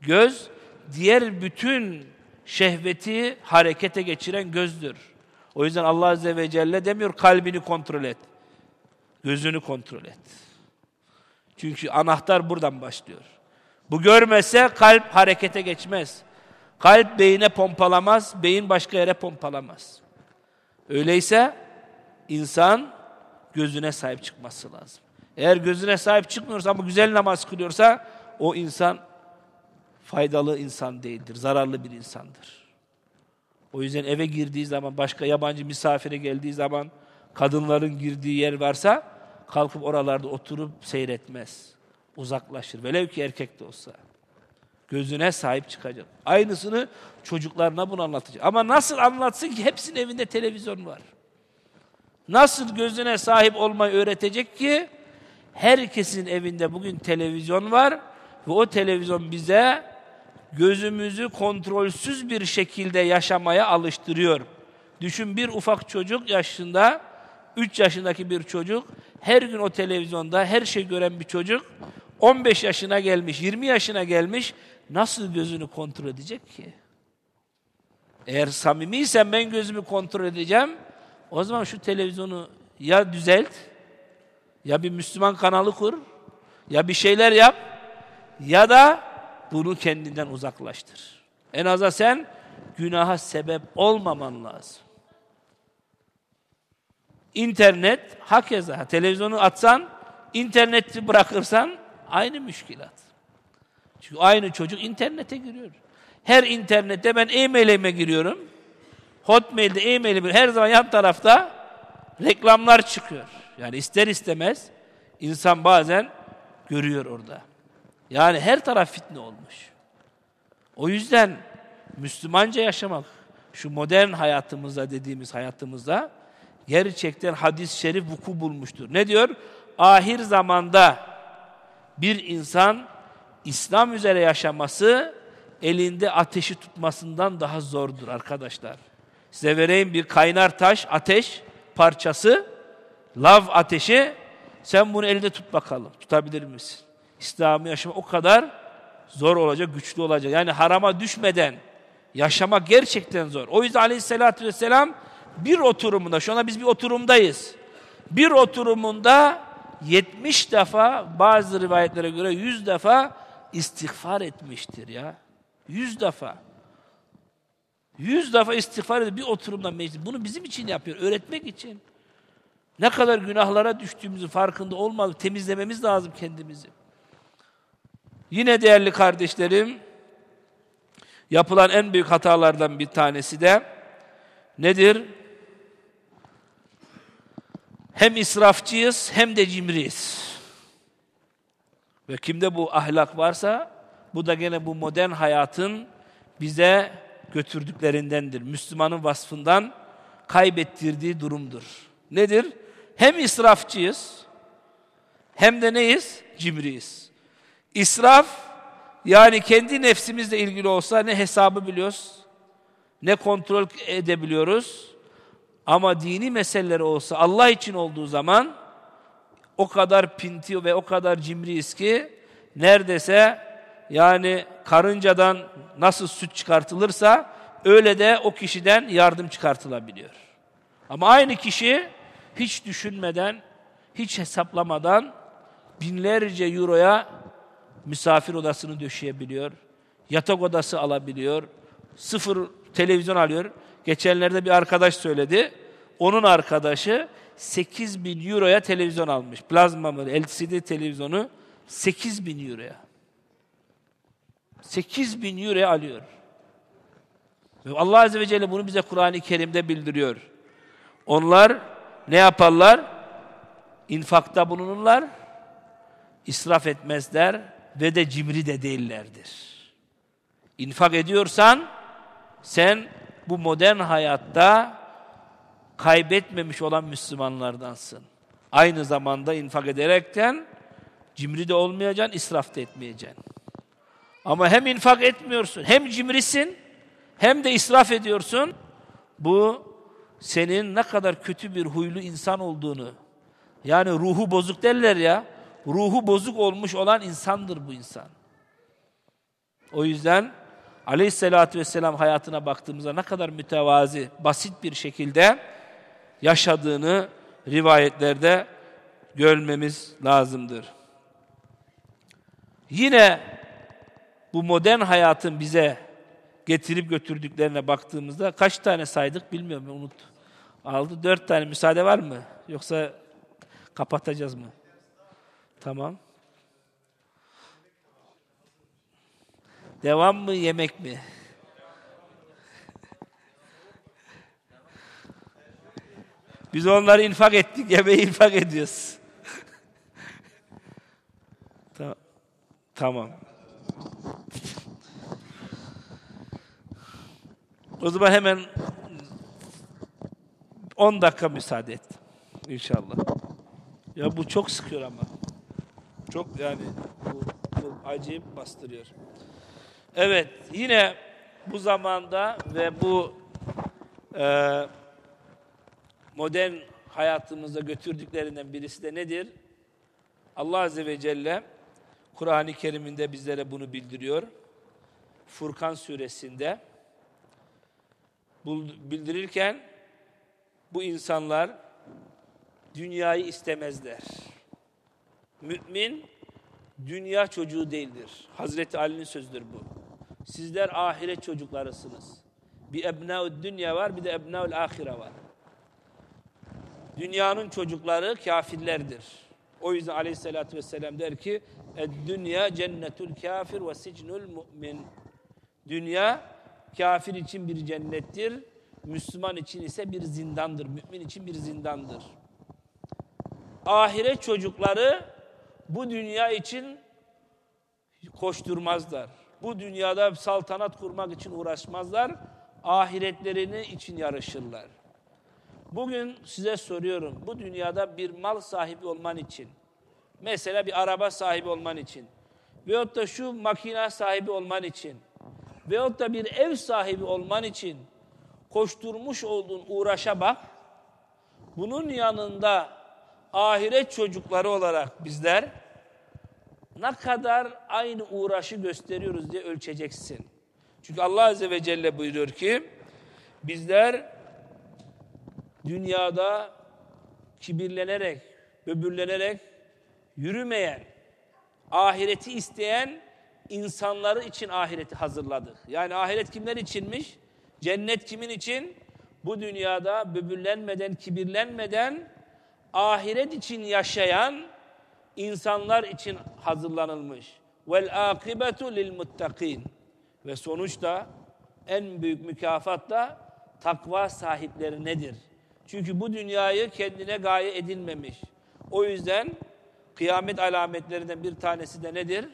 Göz, diğer bütün şehveti harekete geçiren gözdür. O yüzden Allah Azze ve Celle demiyor kalbini kontrol et. Gözünü kontrol et. Çünkü anahtar buradan başlıyor. Bu görmese kalp harekete geçmez. Kalp beyine pompalamaz, beyin başka yere pompalamaz. Öyleyse insan gözüne sahip çıkması lazım. Eğer gözüne sahip çıkmıyorsa ama güzel namaz kılıyorsa o insan faydalı insan değildir, zararlı bir insandır. O yüzden eve girdiği zaman, başka yabancı misafire geldiği zaman kadınların girdiği yer varsa kalkıp oralarda oturup seyretmez. Uzaklaşır. Velev ki erkek de olsa. Gözüne sahip çıkacak. Aynısını çocuklarına bunu anlatacak. Ama nasıl anlatsın ki hepsinin evinde televizyon var. Nasıl gözüne sahip olmayı öğretecek ki herkesin evinde bugün televizyon var ve o televizyon bize gözümüzü kontrolsüz bir şekilde yaşamaya alıştırıyor. Düşün bir ufak çocuk yaşında, 3 yaşındaki bir çocuk, her gün o televizyonda her şey gören bir çocuk, 15 yaşına gelmiş, 20 yaşına gelmiş, nasıl gözünü kontrol edecek ki? Eğer samimiysen ben gözümü kontrol edeceğim, o zaman şu televizyonu ya düzelt, ya bir Müslüman kanalı kur, ya bir şeyler yap, ya da bunu kendinden uzaklaştır. En aza sen günaha sebep olmaman lazım. İnternet, hakeza televizyonu atsan interneti bırakırsan aynı müşkilat. Çünkü aynı çocuk internete giriyor. Her internette ben e-mail'ime giriyorum. Hotmail'de e-mail'ime her zaman yan tarafta reklamlar çıkıyor. Yani ister istemez insan bazen görüyor orada. Yani her taraf fitne olmuş. O yüzden Müslümanca yaşamak, şu modern hayatımızda dediğimiz hayatımızda gerçekten hadis-i şerif vuku bulmuştur. Ne diyor? Ahir zamanda bir insan İslam üzere yaşaması elinde ateşi tutmasından daha zordur arkadaşlar. Size vereyim bir kaynar taş, ateş parçası, lav ateşi. Sen bunu elinde tut bakalım. Tutabilir misin? İslam'ı yaşamak o kadar zor olacak, güçlü olacak. Yani harama düşmeden yaşamak gerçekten zor. O yüzden aleyhissalatü vesselam bir oturumunda, şu anda biz bir oturumdayız. Bir oturumunda 70 defa, bazı rivayetlere göre 100 defa istiğfar etmiştir ya. 100 defa. 100 defa istiğfar edip bir oturumda meclis. Bunu bizim için yapıyor, öğretmek için. Ne kadar günahlara düştüğümüzün farkında olmalı, temizlememiz lazım kendimizi. Yine değerli kardeşlerim, yapılan en büyük hatalardan bir tanesi de nedir? Hem israfçıyız hem de cimriyiz. Ve kimde bu ahlak varsa bu da gene bu modern hayatın bize götürdüklerindendir. Müslümanın vasfından kaybettirdiği durumdur. Nedir? Hem israfçıyız hem de neyiz? Cimriyiz. İsraf yani kendi nefsimizle ilgili olsa ne hesabı biliyoruz, ne kontrol edebiliyoruz. Ama dini meseleleri olsa Allah için olduğu zaman o kadar pinti ve o kadar cimriyiz ki neredeyse yani karıncadan nasıl süt çıkartılırsa öyle de o kişiden yardım çıkartılabiliyor. Ama aynı kişi hiç düşünmeden, hiç hesaplamadan binlerce euroya misafir odasını döşeyebiliyor. Yatak odası alabiliyor. Sıfır televizyon alıyor. Geçenlerde bir arkadaş söyledi. Onun arkadaşı 8 bin euroya televizyon almış. Plazma mı, LCD televizyonu 8 bin euroya. 8 bin euroya alıyor. Allah Azze ve Celle bunu bize Kur'an-ı Kerim'de bildiriyor. Onlar ne yaparlar? İnfakta bulunurlar, israf etmezler ve de cimri de değillerdir. İnfak ediyorsan sen bu modern hayatta kaybetmemiş olan Müslümanlardansın. Aynı zamanda infak ederekten cimri de olmayacaksın, israf da etmeyeceksin. Ama hem infak etmiyorsun, hem cimrisin, hem de israf ediyorsun. Bu senin ne kadar kötü bir huylu insan olduğunu, yani ruhu bozuk derler ya, ruhu bozuk olmuş olan insandır bu insan. O yüzden Aleyhisselatü Vesselam hayatına baktığımızda ne kadar mütevazi, basit bir şekilde yaşadığını rivayetlerde görmemiz lazımdır. Yine bu modern hayatın bize getirip götürdüklerine baktığımızda kaç tane saydık bilmiyorum unut. Aldı dört tane müsaade var mı? Yoksa kapatacağız mı? Tamam. Devam mı yemek mi? Biz onları infak ettik, yemeği infak ediyoruz. tamam. O zaman hemen 10 dakika müsaade et. İnşallah. Ya bu çok sıkıyor ama. Çok yani bu, bu acayip bastırıyor. Evet yine bu zamanda ve bu e, modern hayatımızda götürdüklerinden birisi de nedir? Allah Azze ve Celle Kur'an-ı Kerim'inde bizlere bunu bildiriyor. Furkan suresinde bildirirken bu insanlar dünyayı istemezler. Mümin dünya çocuğu değildir. Hazreti Ali'nin sözüdür bu. Sizler ahiret çocuklarısınız. Bir ebnaud dünya var, bir de ebnaul ahire var. Dünyanın çocukları kafirlerdir. O yüzden aleyhissalatü vesselam der ki dünya cennetul kafir ve sicnul mu'min. Dünya kafir için bir cennettir. Müslüman için ise bir zindandır. Mümin için bir zindandır. Ahiret çocukları bu dünya için koşturmazlar. Bu dünyada saltanat kurmak için uğraşmazlar. Ahiretlerini için yarışırlar. Bugün size soruyorum. Bu dünyada bir mal sahibi olman için, mesela bir araba sahibi olman için, veyahut da şu makine sahibi olman için, veyahut da bir ev sahibi olman için koşturmuş olduğun uğraşa bak. Bunun yanında ahiret çocukları olarak bizler ne kadar aynı uğraşı gösteriyoruz diye ölçeceksin. Çünkü Allah Azze ve Celle buyuruyor ki bizler dünyada kibirlenerek, böbürlenerek yürümeyen, ahireti isteyen insanları için ahireti hazırladık. Yani ahiret kimler içinmiş? Cennet kimin için? Bu dünyada böbürlenmeden, kibirlenmeden ahiret için yaşayan insanlar için hazırlanılmış. Vel akibetu lil muttakin. Ve sonuçta en büyük mükafat da takva sahipleri nedir? Çünkü bu dünyayı kendine gaye edilmemiş. O yüzden kıyamet alametlerinden bir tanesi de nedir?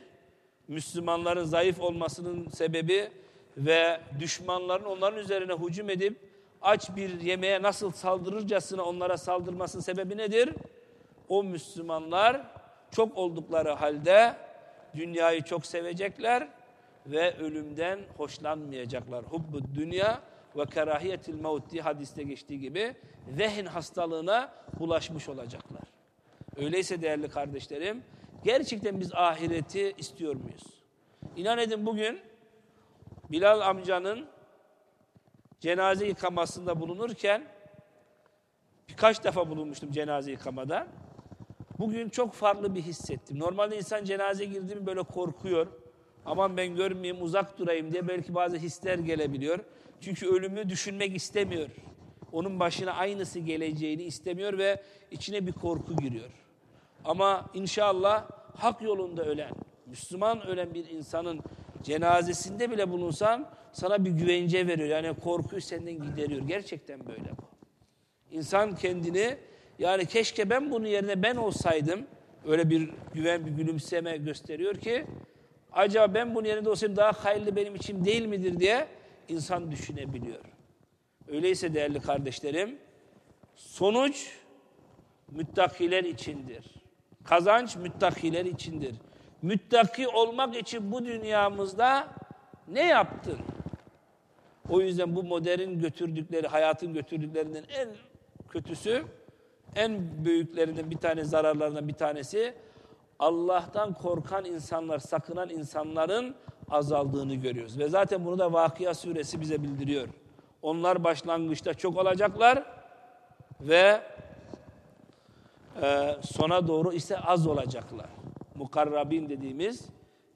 Müslümanların zayıf olmasının sebebi ve düşmanların onların üzerine hücum edip aç bir yemeğe nasıl saldırırcasına onlara saldırmasının sebebi nedir? O Müslümanlar çok oldukları halde dünyayı çok sevecekler ve ölümden hoşlanmayacaklar. Hubbu dünya ve kerahiyetil mevt diye hadiste geçtiği gibi vehin hastalığına bulaşmış olacaklar. Öyleyse değerli kardeşlerim, gerçekten biz ahireti istiyor muyuz? İnan edin bugün Bilal amcanın cenaze yıkamasında bulunurken birkaç defa bulunmuştum cenaze yıkamada. Bugün çok farklı bir hissettim. Normalde insan cenaze girdi mi böyle korkuyor. Aman ben görmeyeyim, uzak durayım diye belki bazı hisler gelebiliyor. Çünkü ölümü düşünmek istemiyor. Onun başına aynısı geleceğini istemiyor ve içine bir korku giriyor. Ama inşallah hak yolunda ölen, Müslüman ölen bir insanın cenazesinde bile bulunsan sana bir güvence veriyor. Yani korkuyu senden gideriyor. Gerçekten böyle bu. İnsan kendini yani keşke ben bunun yerine ben olsaydım öyle bir güven bir gülümseme gösteriyor ki acaba ben bunun yerinde olsaydım daha hayırlı benim için değil midir diye insan düşünebiliyor. Öyleyse değerli kardeşlerim, sonuç müttakiler içindir. Kazanç müttakiler içindir. Müttaki olmak için bu dünyamızda ne yaptın? O yüzden bu modern götürdükleri, hayatın götürdüklerinden en kötüsü, en büyüklerinden bir tane zararlarından bir tanesi Allah'tan korkan insanlar, sakınan insanların azaldığını görüyoruz. Ve zaten bunu da Vakıya suresi bize bildiriyor. Onlar başlangıçta çok olacaklar ve e, sona doğru ise az olacaklar. Mukarrabin dediğimiz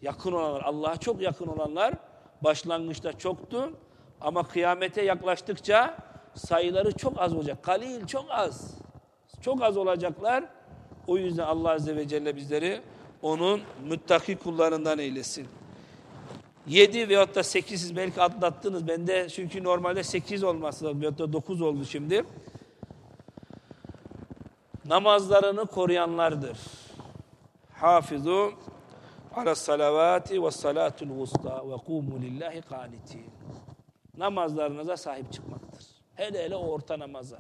yakın olanlar, Allah'a çok yakın olanlar başlangıçta çoktu ama kıyamete yaklaştıkça sayıları çok az olacak. Kalil çok az. Çok az olacaklar. O yüzden Allah Azze ve Celle bizleri onun müttaki kullarından eylesin. 7 veyahut da 8 siz belki atlattınız. Bende çünkü normalde 8 olması lazım veyahut da 9 oldu şimdi. Namazlarını koruyanlardır. Hafizu ala salavati ve salatul vusta ve kumu lillahi kanitin. Namazlarınıza sahip çıkmaktır. Hele hele orta namaza.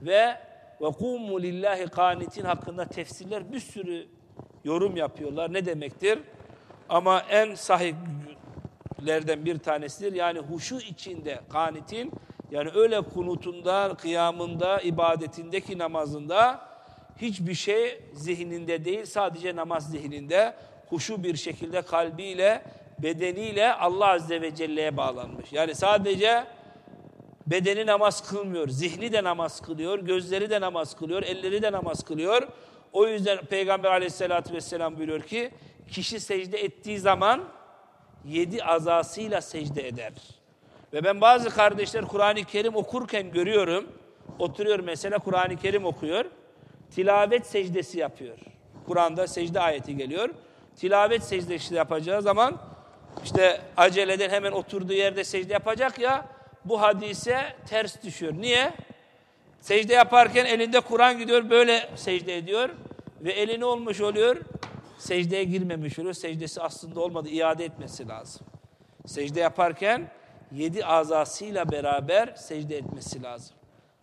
Ve ve kumu lillahi kanitin hakkında tefsirler bir sürü yorum yapıyorlar. Ne demektir? Ama en sahiplerden bir tanesidir. Yani huşu içinde kanitin yani öyle kunutunda, kıyamında, ibadetindeki namazında hiçbir şey zihninde değil sadece namaz zihninde huşu bir şekilde kalbiyle, bedeniyle Allah Azze ve Celle'ye bağlanmış. Yani sadece bedeni namaz kılmıyor, zihni de namaz kılıyor, gözleri de namaz kılıyor, elleri de namaz kılıyor. O yüzden Peygamber aleyhissalatü vesselam buyuruyor ki kişi secde ettiği zaman yedi azasıyla secde eder. Ve ben bazı kardeşler Kur'an-ı Kerim okurken görüyorum. Oturuyor mesela Kur'an-ı Kerim okuyor. Tilavet secdesi yapıyor. Kur'an'da secde ayeti geliyor. Tilavet secdesi yapacağı zaman işte aceleden hemen oturduğu yerde secde yapacak ya bu hadise ters düşüyor. Niye? Secde yaparken elinde Kur'an gidiyor böyle secde ediyor ve elini olmuş oluyor secdeye girmemiş oluyor. Secdesi aslında olmadı iade etmesi lazım. Secde yaparken yedi azasıyla beraber secde etmesi lazım.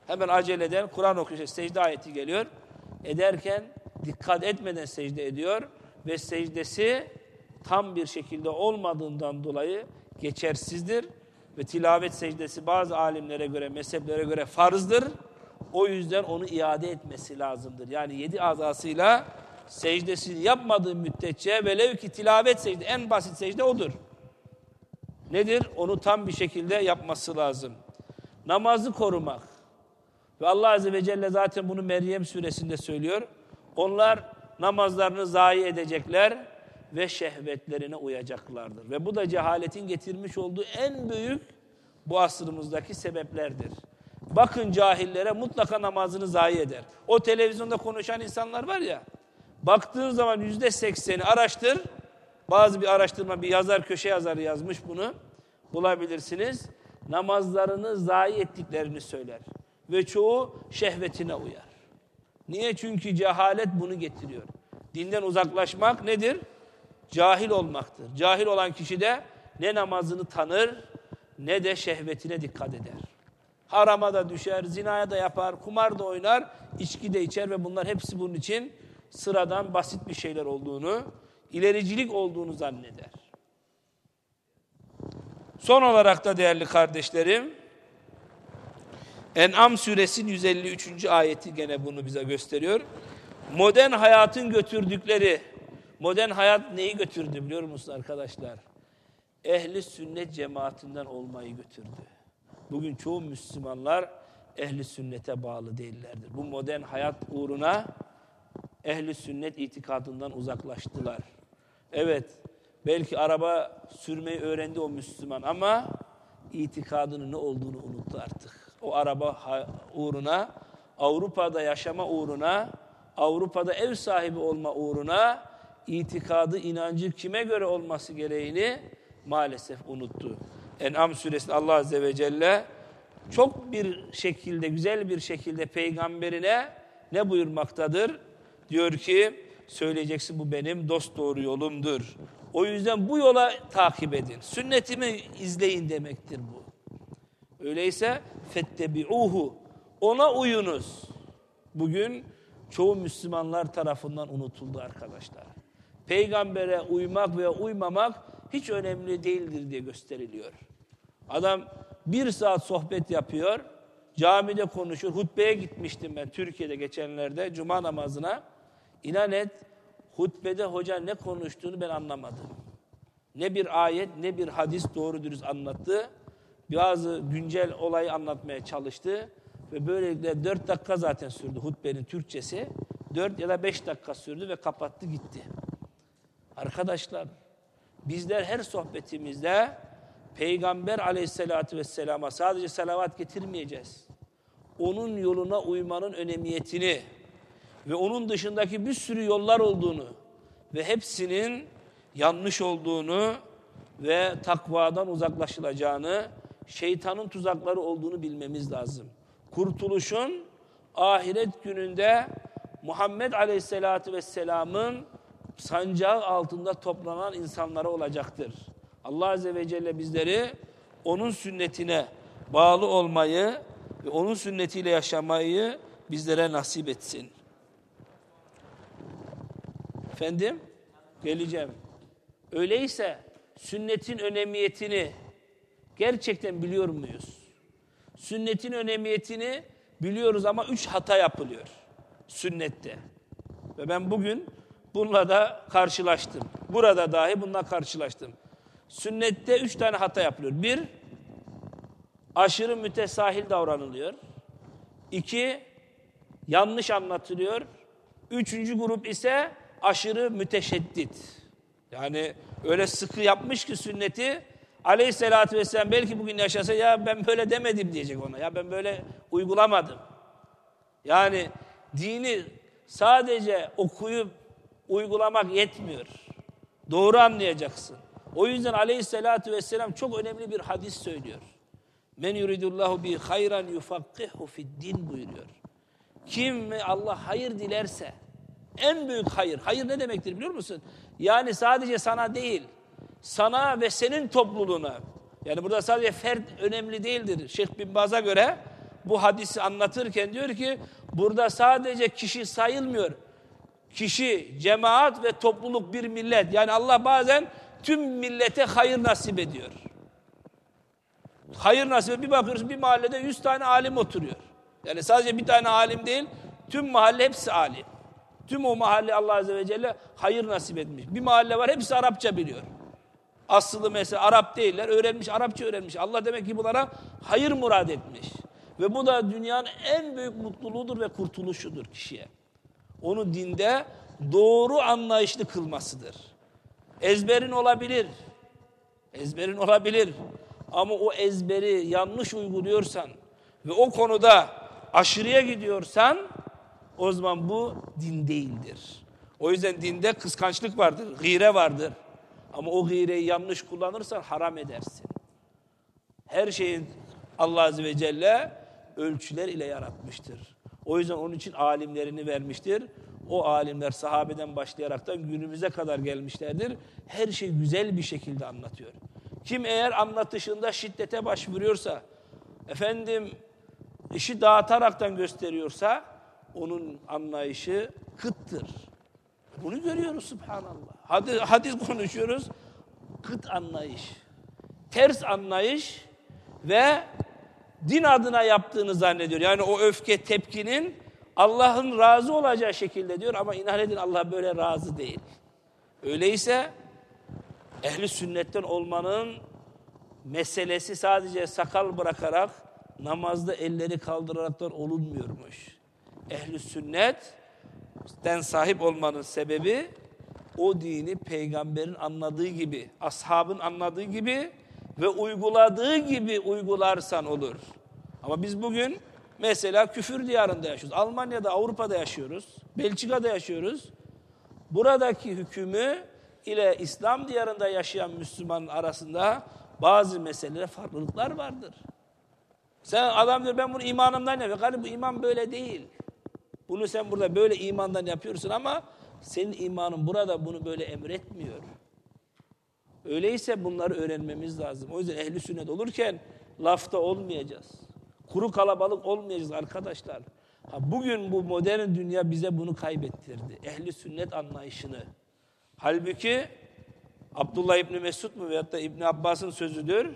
Hemen aceleden Kur'an okuyor. Secde ayeti geliyor. Ederken dikkat etmeden secde ediyor ve secdesi tam bir şekilde olmadığından dolayı geçersizdir ve tilavet secdesi bazı alimlere göre, mezheplere göre farzdır. O yüzden onu iade etmesi lazımdır. Yani yedi azasıyla secdesini yapmadığı müddetçe velev ki tilavet secde en basit secde odur. Nedir? Onu tam bir şekilde yapması lazım. Namazı korumak. Ve Allah Azze ve Celle zaten bunu Meryem suresinde söylüyor. Onlar namazlarını zayi edecekler ve şehvetlerine uyacaklardır. Ve bu da cehaletin getirmiş olduğu en büyük bu asrımızdaki sebeplerdir. Bakın cahillere mutlaka namazını zayi eder. O televizyonda konuşan insanlar var ya, baktığın zaman yüzde sekseni araştır. Bazı bir araştırma, bir yazar, köşe yazarı yazmış bunu. Bulabilirsiniz. Namazlarını zayi ettiklerini söyler. Ve çoğu şehvetine uyar. Niye? Çünkü cehalet bunu getiriyor. Dinden uzaklaşmak nedir? Cahil olmaktır. Cahil olan kişi de ne namazını tanır ne de şehvetine dikkat eder. Harama da düşer, zinaya da yapar, kumar da oynar, içki de içer ve bunlar hepsi bunun için sıradan basit bir şeyler olduğunu, ilericilik olduğunu zanneder. Son olarak da değerli kardeşlerim, En'am suresinin 153. ayeti gene bunu bize gösteriyor. Modern hayatın götürdükleri, modern hayat neyi götürdü biliyor musunuz arkadaşlar? Ehli sünnet cemaatinden olmayı götürdü. Bugün çoğu Müslümanlar ehli sünnete bağlı değillerdir. Bu modern hayat uğruna ehli sünnet itikadından uzaklaştılar. Evet, belki araba sürmeyi öğrendi o Müslüman ama itikadının ne olduğunu unuttu artık. O araba uğruna, Avrupa'da yaşama uğruna, Avrupa'da ev sahibi olma uğruna itikadı, inancı kime göre olması gereğini maalesef unuttu. En'am suresinde Allah Azze ve Celle çok bir şekilde, güzel bir şekilde peygamberine ne buyurmaktadır? Diyor ki, söyleyeceksin bu benim dost doğru yolumdur. O yüzden bu yola takip edin. Sünnetimi izleyin demektir bu. Öyleyse fettebi'uhu. Ona uyunuz. Bugün çoğu Müslümanlar tarafından unutuldu arkadaşlar. Peygambere uymak veya uymamak hiç önemli değildir diye gösteriliyor. Adam bir saat sohbet yapıyor, camide konuşur. Hutbeye gitmiştim ben Türkiye'de geçenlerde cuma namazına. İnan et hutbede hoca ne konuştuğunu ben anlamadım. Ne bir ayet ne bir hadis doğru dürüst anlattı. Bazı güncel olayı anlatmaya çalıştı. Ve böylelikle dört dakika zaten sürdü hutbenin Türkçesi. Dört ya da beş dakika sürdü ve kapattı gitti. Arkadaşlar bizler her sohbetimizde Peygamber aleyhissalatü vesselama sadece salavat getirmeyeceğiz. Onun yoluna uymanın önemiyetini ve onun dışındaki bir sürü yollar olduğunu ve hepsinin yanlış olduğunu ve takvadan uzaklaşılacağını, şeytanın tuzakları olduğunu bilmemiz lazım. Kurtuluşun ahiret gününde Muhammed Aleyhisselatü Vesselam'ın sancağı altında toplanan insanlara olacaktır. Allah Azze ve Celle bizleri onun sünnetine bağlı olmayı ve onun sünnetiyle yaşamayı bizlere nasip etsin. Efendim? Geleceğim. Öyleyse sünnetin önemiyetini gerçekten biliyor muyuz? Sünnetin önemiyetini biliyoruz ama üç hata yapılıyor sünnette. Ve ben bugün bununla da karşılaştım. Burada dahi bununla karşılaştım. Sünnette üç tane hata yapılıyor. Bir, aşırı mütesahil davranılıyor. İki, yanlış anlatılıyor. Üçüncü grup ise aşırı müteşeddit. Yani öyle sıkı yapmış ki sünneti aleyhissalatü vesselam belki bugün yaşasa ya ben böyle demedim diyecek ona. Ya ben böyle uygulamadım. Yani dini sadece okuyup uygulamak yetmiyor. Doğru anlayacaksın. O yüzden aleyhissalatü vesselam çok önemli bir hadis söylüyor. Men yuridullahu bi hayran yufakkihu fid din buyuruyor. Kim Allah hayır dilerse en büyük hayır. Hayır ne demektir biliyor musun? Yani sadece sana değil, sana ve senin topluluğuna. Yani burada sadece fert önemli değildir. Şeyh Bin Baz'a göre bu hadisi anlatırken diyor ki burada sadece kişi sayılmıyor. Kişi, cemaat ve topluluk bir millet. Yani Allah bazen tüm millete hayır nasip ediyor. Hayır nasip Bir bakıyoruz bir mahallede yüz tane alim oturuyor. Yani sadece bir tane alim değil, tüm mahalle hepsi alim. Tüm o mahalle Allah Azze ve Celle hayır nasip etmiş. Bir mahalle var hepsi Arapça biliyor. Aslı mesela Arap değiller, öğrenmiş, Arapça öğrenmiş. Allah demek ki bunlara hayır murad etmiş. Ve bu da dünyanın en büyük mutluluğudur ve kurtuluşudur kişiye. Onu dinde doğru anlayışlı kılmasıdır. Ezberin olabilir. Ezberin olabilir. Ama o ezberi yanlış uyguluyorsan ve o konuda aşırıya gidiyorsan o zaman bu din değildir. O yüzden dinde kıskançlık vardır, gire vardır. Ama o gireyi yanlış kullanırsan haram edersin. Her şeyin Allah Azze ve Celle ölçüler ile yaratmıştır. O yüzden onun için alimlerini vermiştir. O alimler sahabeden başlayaraktan günümüze kadar gelmişlerdir. Her şey güzel bir şekilde anlatıyor. Kim eğer anlatışında şiddete başvuruyorsa, efendim işi dağıtaraktan gösteriyorsa, onun anlayışı kıttır. Bunu görüyoruz subhanallah. Hadis, hadis konuşuyoruz, kıt anlayış. Ters anlayış ve din adına yaptığını zannediyor. Yani o öfke tepkinin Allah'ın razı olacağı şekilde diyor ama inan edin Allah böyle razı değil. Öyleyse ehli sünnetten olmanın meselesi sadece sakal bırakarak namazda elleri kaldıraraktan olunmuyormuş. Ehli sünnetten sahip olmanın sebebi o dini peygamberin anladığı gibi, ashabın anladığı gibi ve uyguladığı gibi uygularsan olur. Ama biz bugün mesela küfür diyarında yaşıyoruz. Almanya'da, Avrupa'da yaşıyoruz. Belçika'da yaşıyoruz. Buradaki hükümü ile İslam diyarında yaşayan Müslümanın arasında bazı meselelere farklılıklar vardır. Sen adam diyor ben bunu imanımdan yapıyorum. Galiba bu iman böyle değil. Bunu sen burada böyle imandan yapıyorsun ama senin imanın burada bunu böyle emretmiyor. Öyleyse bunları öğrenmemiz lazım. O yüzden ehli sünnet olurken lafta olmayacağız. Kuru kalabalık olmayacağız arkadaşlar. Ha, bugün bu modern dünya bize bunu kaybettirdi. Ehli sünnet anlayışını. Halbuki Abdullah İbni Mesud mu veyahut da İbni Abbas'ın sözüdür.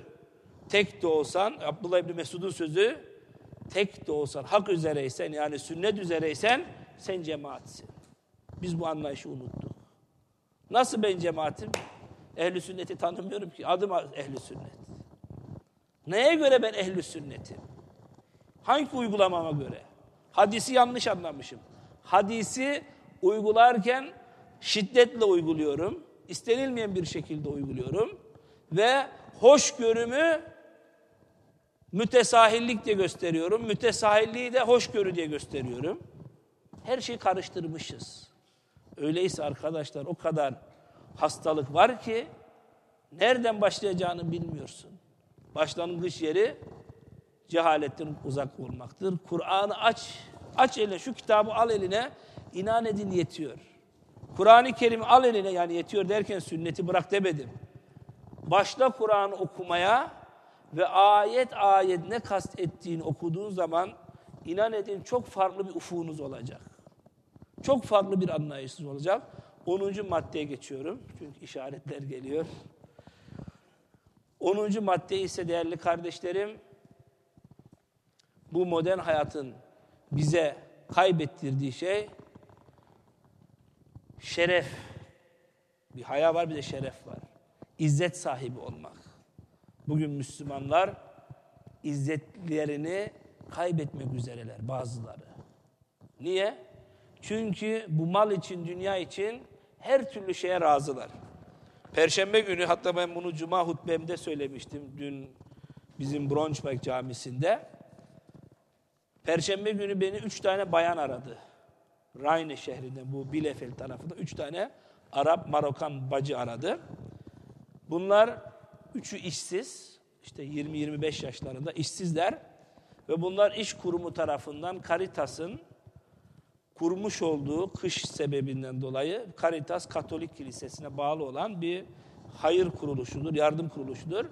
Tek de olsan, Abdullah İbni Mesud'un sözü, tek de olsan, hak üzereysen yani sünnet üzereysen sen cemaatsin. Biz bu anlayışı unuttuk. Nasıl ben cemaatim? Ehli sünneti tanımıyorum ki. Adım ehli sünnet. Neye göre ben ehli sünnetim? Hangi uygulamama göre? Hadisi yanlış anlamışım. Hadisi uygularken şiddetle uyguluyorum. İstenilmeyen bir şekilde uyguluyorum. Ve hoşgörümü mütesahillik diye gösteriyorum. Mütesahilliği de hoşgörü diye gösteriyorum. Her şeyi karıştırmışız. Öyleyse arkadaşlar o kadar hastalık var ki nereden başlayacağını bilmiyorsun. Başlangıç yeri cehaletten uzak olmaktır. Kur'an'ı aç, aç eline, şu kitabı al eline, inan edin yetiyor. Kur'an-ı Kerim'i al eline, yani yetiyor derken sünneti bırak demedim. Başla Kur'an'ı okumaya ve ayet ayet ne kast ettiğini okuduğun zaman inan edin çok farklı bir ufuğunuz olacak. Çok farklı bir anlayışınız olacak. 10. maddeye geçiyorum. Çünkü işaretler geliyor. 10. madde ise değerli kardeşlerim, bu modern hayatın bize kaybettirdiği şey şeref. Bir haya var bir de şeref var. İzzet sahibi olmak. Bugün Müslümanlar izzetlerini kaybetmek üzereler bazıları. Niye? Çünkü bu mal için, dünya için her türlü şeye razılar. Perşembe günü hatta ben bunu cuma hutbemde söylemiştim dün bizim Braunschweig camisinde. Perşembe günü beni üç tane bayan aradı. Rayne şehrinden bu Bielefeld tarafında üç tane Arap Marokan bacı aradı. Bunlar üçü işsiz. işte 20-25 yaşlarında işsizler. Ve bunlar iş kurumu tarafından Caritas'ın kurmuş olduğu kış sebebinden dolayı Caritas Katolik Kilisesi'ne bağlı olan bir hayır kuruluşudur, yardım kuruluşudur.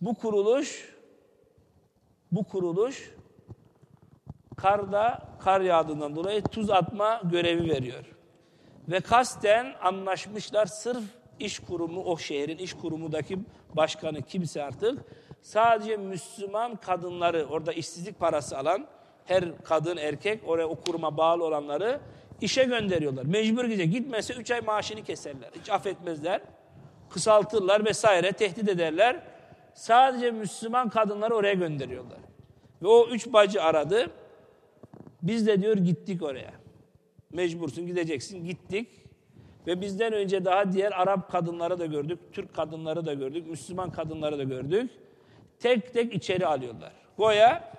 Bu kuruluş bu kuruluş karda kar yağdığından dolayı tuz atma görevi veriyor. Ve kasten anlaşmışlar sırf iş kurumu o şehrin iş kurumundaki başkanı kimse artık sadece Müslüman kadınları orada işsizlik parası alan her kadın erkek oraya o kuruma bağlı olanları işe gönderiyorlar. Mecbur gidecek. Gitmese 3 ay maaşını keserler. Hiç affetmezler. Kısaltırlar vesaire tehdit ederler. Sadece Müslüman kadınları oraya gönderiyorlar. Ve o üç bacı aradı. Biz de diyor gittik oraya. Mecbursun gideceksin. Gittik. Ve bizden önce daha diğer Arap kadınları da gördük. Türk kadınları da gördük. Müslüman kadınları da gördük. Tek tek içeri alıyorlar. Goya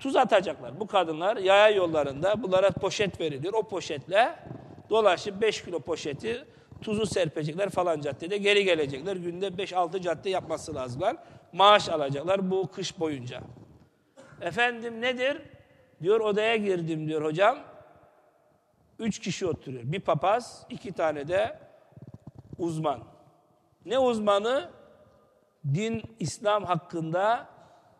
tuz atacaklar. Bu kadınlar yaya yollarında bunlara poşet veriliyor. O poşetle dolaşıp 5 kilo poşeti tuzu serpecekler falan caddede. Geri gelecekler. Günde 5-6 cadde yapması lazımlar. Maaş alacaklar bu kış boyunca. Efendim nedir? Diyor odaya girdim diyor hocam. Üç kişi oturuyor. Bir papaz, iki tane de uzman. Ne uzmanı? Din, İslam hakkında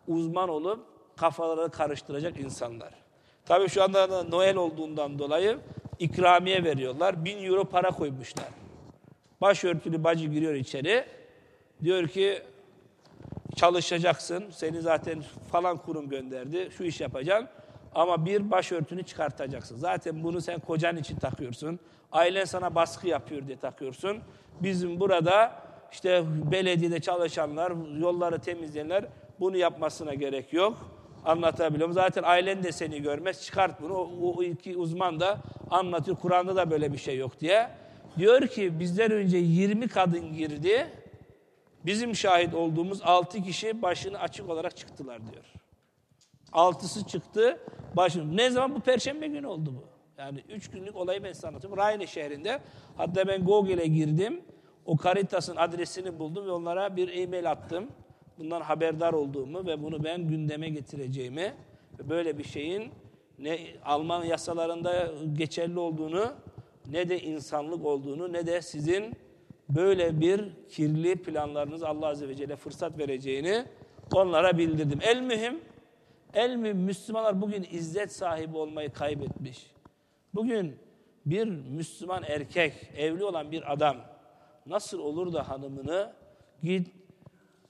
uzman olup kafaları karıştıracak insanlar. Tabii şu anda da Noel olduğundan dolayı ikramiye veriyorlar. Bin euro para koymuşlar. Başörtülü bacı giriyor içeri. Diyor ki çalışacaksın. Seni zaten falan kurum gönderdi. Şu iş yapacaksın. Ama bir başörtünü çıkartacaksın. Zaten bunu sen kocan için takıyorsun. Ailen sana baskı yapıyor diye takıyorsun. Bizim burada işte belediyede çalışanlar, yolları temizleyenler bunu yapmasına gerek yok. Anlatabiliyorum. Zaten ailen de seni görmez. Çıkart bunu. O, o iki uzman da anlatıyor. Kur'an'da da böyle bir şey yok diye. Diyor ki bizden önce 20 kadın girdi. Bizim şahit olduğumuz 6 kişi başını açık olarak çıktılar diyor. Altısı çıktı. Başını. Ne zaman? Bu perşembe günü oldu bu. Yani üç günlük olayı ben size anlatıyorum. Rayne şehrinde. Hatta ben Google'e girdim. O Caritas'ın adresini buldum ve onlara bir e-mail attım. Bundan haberdar olduğumu ve bunu ben gündeme getireceğimi ve böyle bir şeyin ne Alman yasalarında geçerli olduğunu ne de insanlık olduğunu ne de sizin böyle bir kirli planlarınız Allah Azze ve Celle fırsat vereceğini onlara bildirdim. El mühim, el mühim Müslümanlar bugün izzet sahibi olmayı kaybetmiş. Bugün bir Müslüman erkek, evli olan bir adam nasıl olur da hanımını git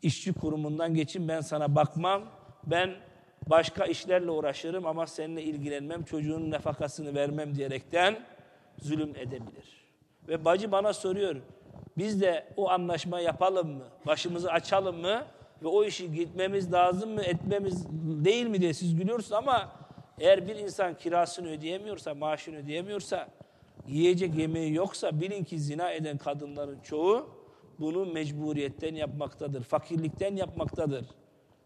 işçi kurumundan geçin ben sana bakmam, ben başka işlerle uğraşırım ama seninle ilgilenmem, çocuğun nefakasını vermem diyerekten zulüm edebilir. Ve bacı bana soruyor, biz de o anlaşma yapalım mı? Başımızı açalım mı? Ve o işi gitmemiz lazım mı, etmemiz değil mi diye siz gülüyorsunuz ama eğer bir insan kirasını ödeyemiyorsa, maaşını ödeyemiyorsa, yiyecek yemeği yoksa bilin ki zina eden kadınların çoğu bunu mecburiyetten yapmaktadır, fakirlikten yapmaktadır.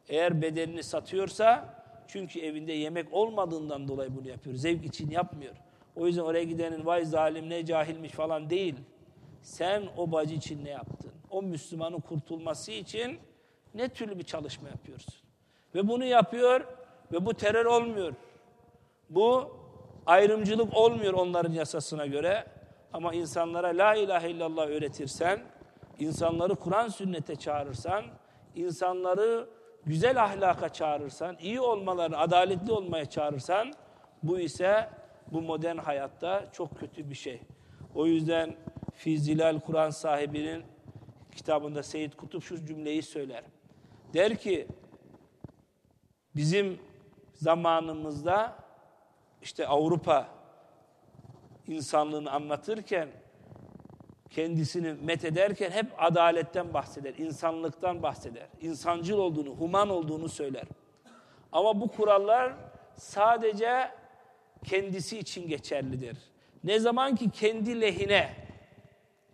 Eğer bedenini satıyorsa çünkü evinde yemek olmadığından dolayı bunu yapıyor. Zevk için yapmıyor. O yüzden oraya gidenin vay zalim ne cahilmiş falan değil. Sen o bacı için ne yaptın? O Müslümanın kurtulması için ne türlü bir çalışma yapıyorsun? Ve bunu yapıyor ve bu terör olmuyor. Bu ayrımcılık olmuyor onların yasasına göre. Ama insanlara la ilahe illallah öğretirsen, insanları Kur'an sünnete çağırırsan, insanları güzel ahlaka çağırırsan, iyi olmaları, adaletli olmaya çağırırsan, bu ise bu modern hayatta çok kötü bir şey. O yüzden Fizilal Kur'an sahibinin kitabında Seyyid Kutup şu cümleyi söyler. Der ki bizim zamanımızda işte Avrupa insanlığını anlatırken kendisini met ederken hep adaletten bahseder, insanlıktan bahseder. insancıl olduğunu, human olduğunu söyler. Ama bu kurallar sadece kendisi için geçerlidir. Ne zaman ki kendi lehine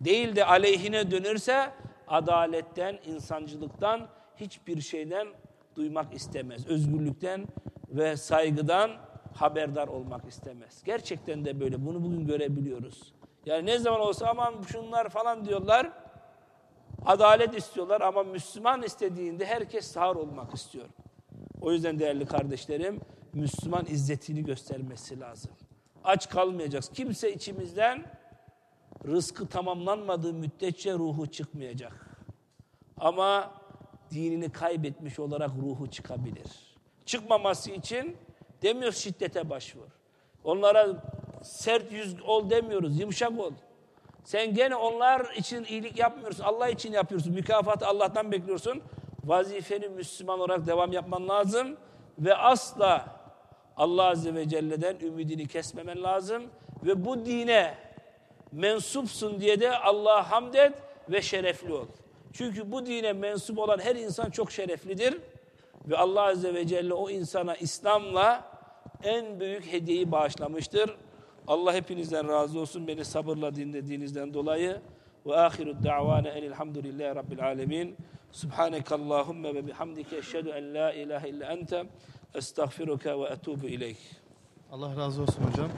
değil de aleyhine dönürse adaletten, insancılıktan, hiçbir şeyden duymak istemez. Özgürlükten ve saygıdan haberdar olmak istemez. Gerçekten de böyle. Bunu bugün görebiliyoruz. Yani ne zaman olsa aman şunlar falan diyorlar. Adalet istiyorlar ama Müslüman istediğinde herkes sağır olmak istiyor. O yüzden değerli kardeşlerim Müslüman izzetini göstermesi lazım. Aç kalmayacağız. Kimse içimizden rızkı tamamlanmadığı müddetçe ruhu çıkmayacak. Ama dinini kaybetmiş olarak ruhu çıkabilir. Çıkmaması için demiyoruz şiddete başvur. Onlara sert yüz ol demiyoruz, yumuşak ol. Sen gene onlar için iyilik yapmıyorsun, Allah için yapıyorsun. Mükafatı Allah'tan bekliyorsun. Vazifeni Müslüman olarak devam yapman lazım. Ve asla Allah Azze ve Celle'den ümidini kesmemen lazım. Ve bu dine mensupsun diye de Allah'a hamd et ve şerefli ol. Çünkü bu dine mensup olan her insan çok şereflidir. Ve Allah Azze ve Celle o insana İslam'la en büyük hediyeyi bağışlamıştır. Allah hepinizden razı olsun beni sabırla dinlediğinizden dolayı. Ve ahiru da'vana enilhamdülillahi rabbil alemin. Subhaneke Allahümme ve bihamdike eşhedü en la ilahe illa ente estağfiruke ve etubu ileyk. Allah razı olsun hocam.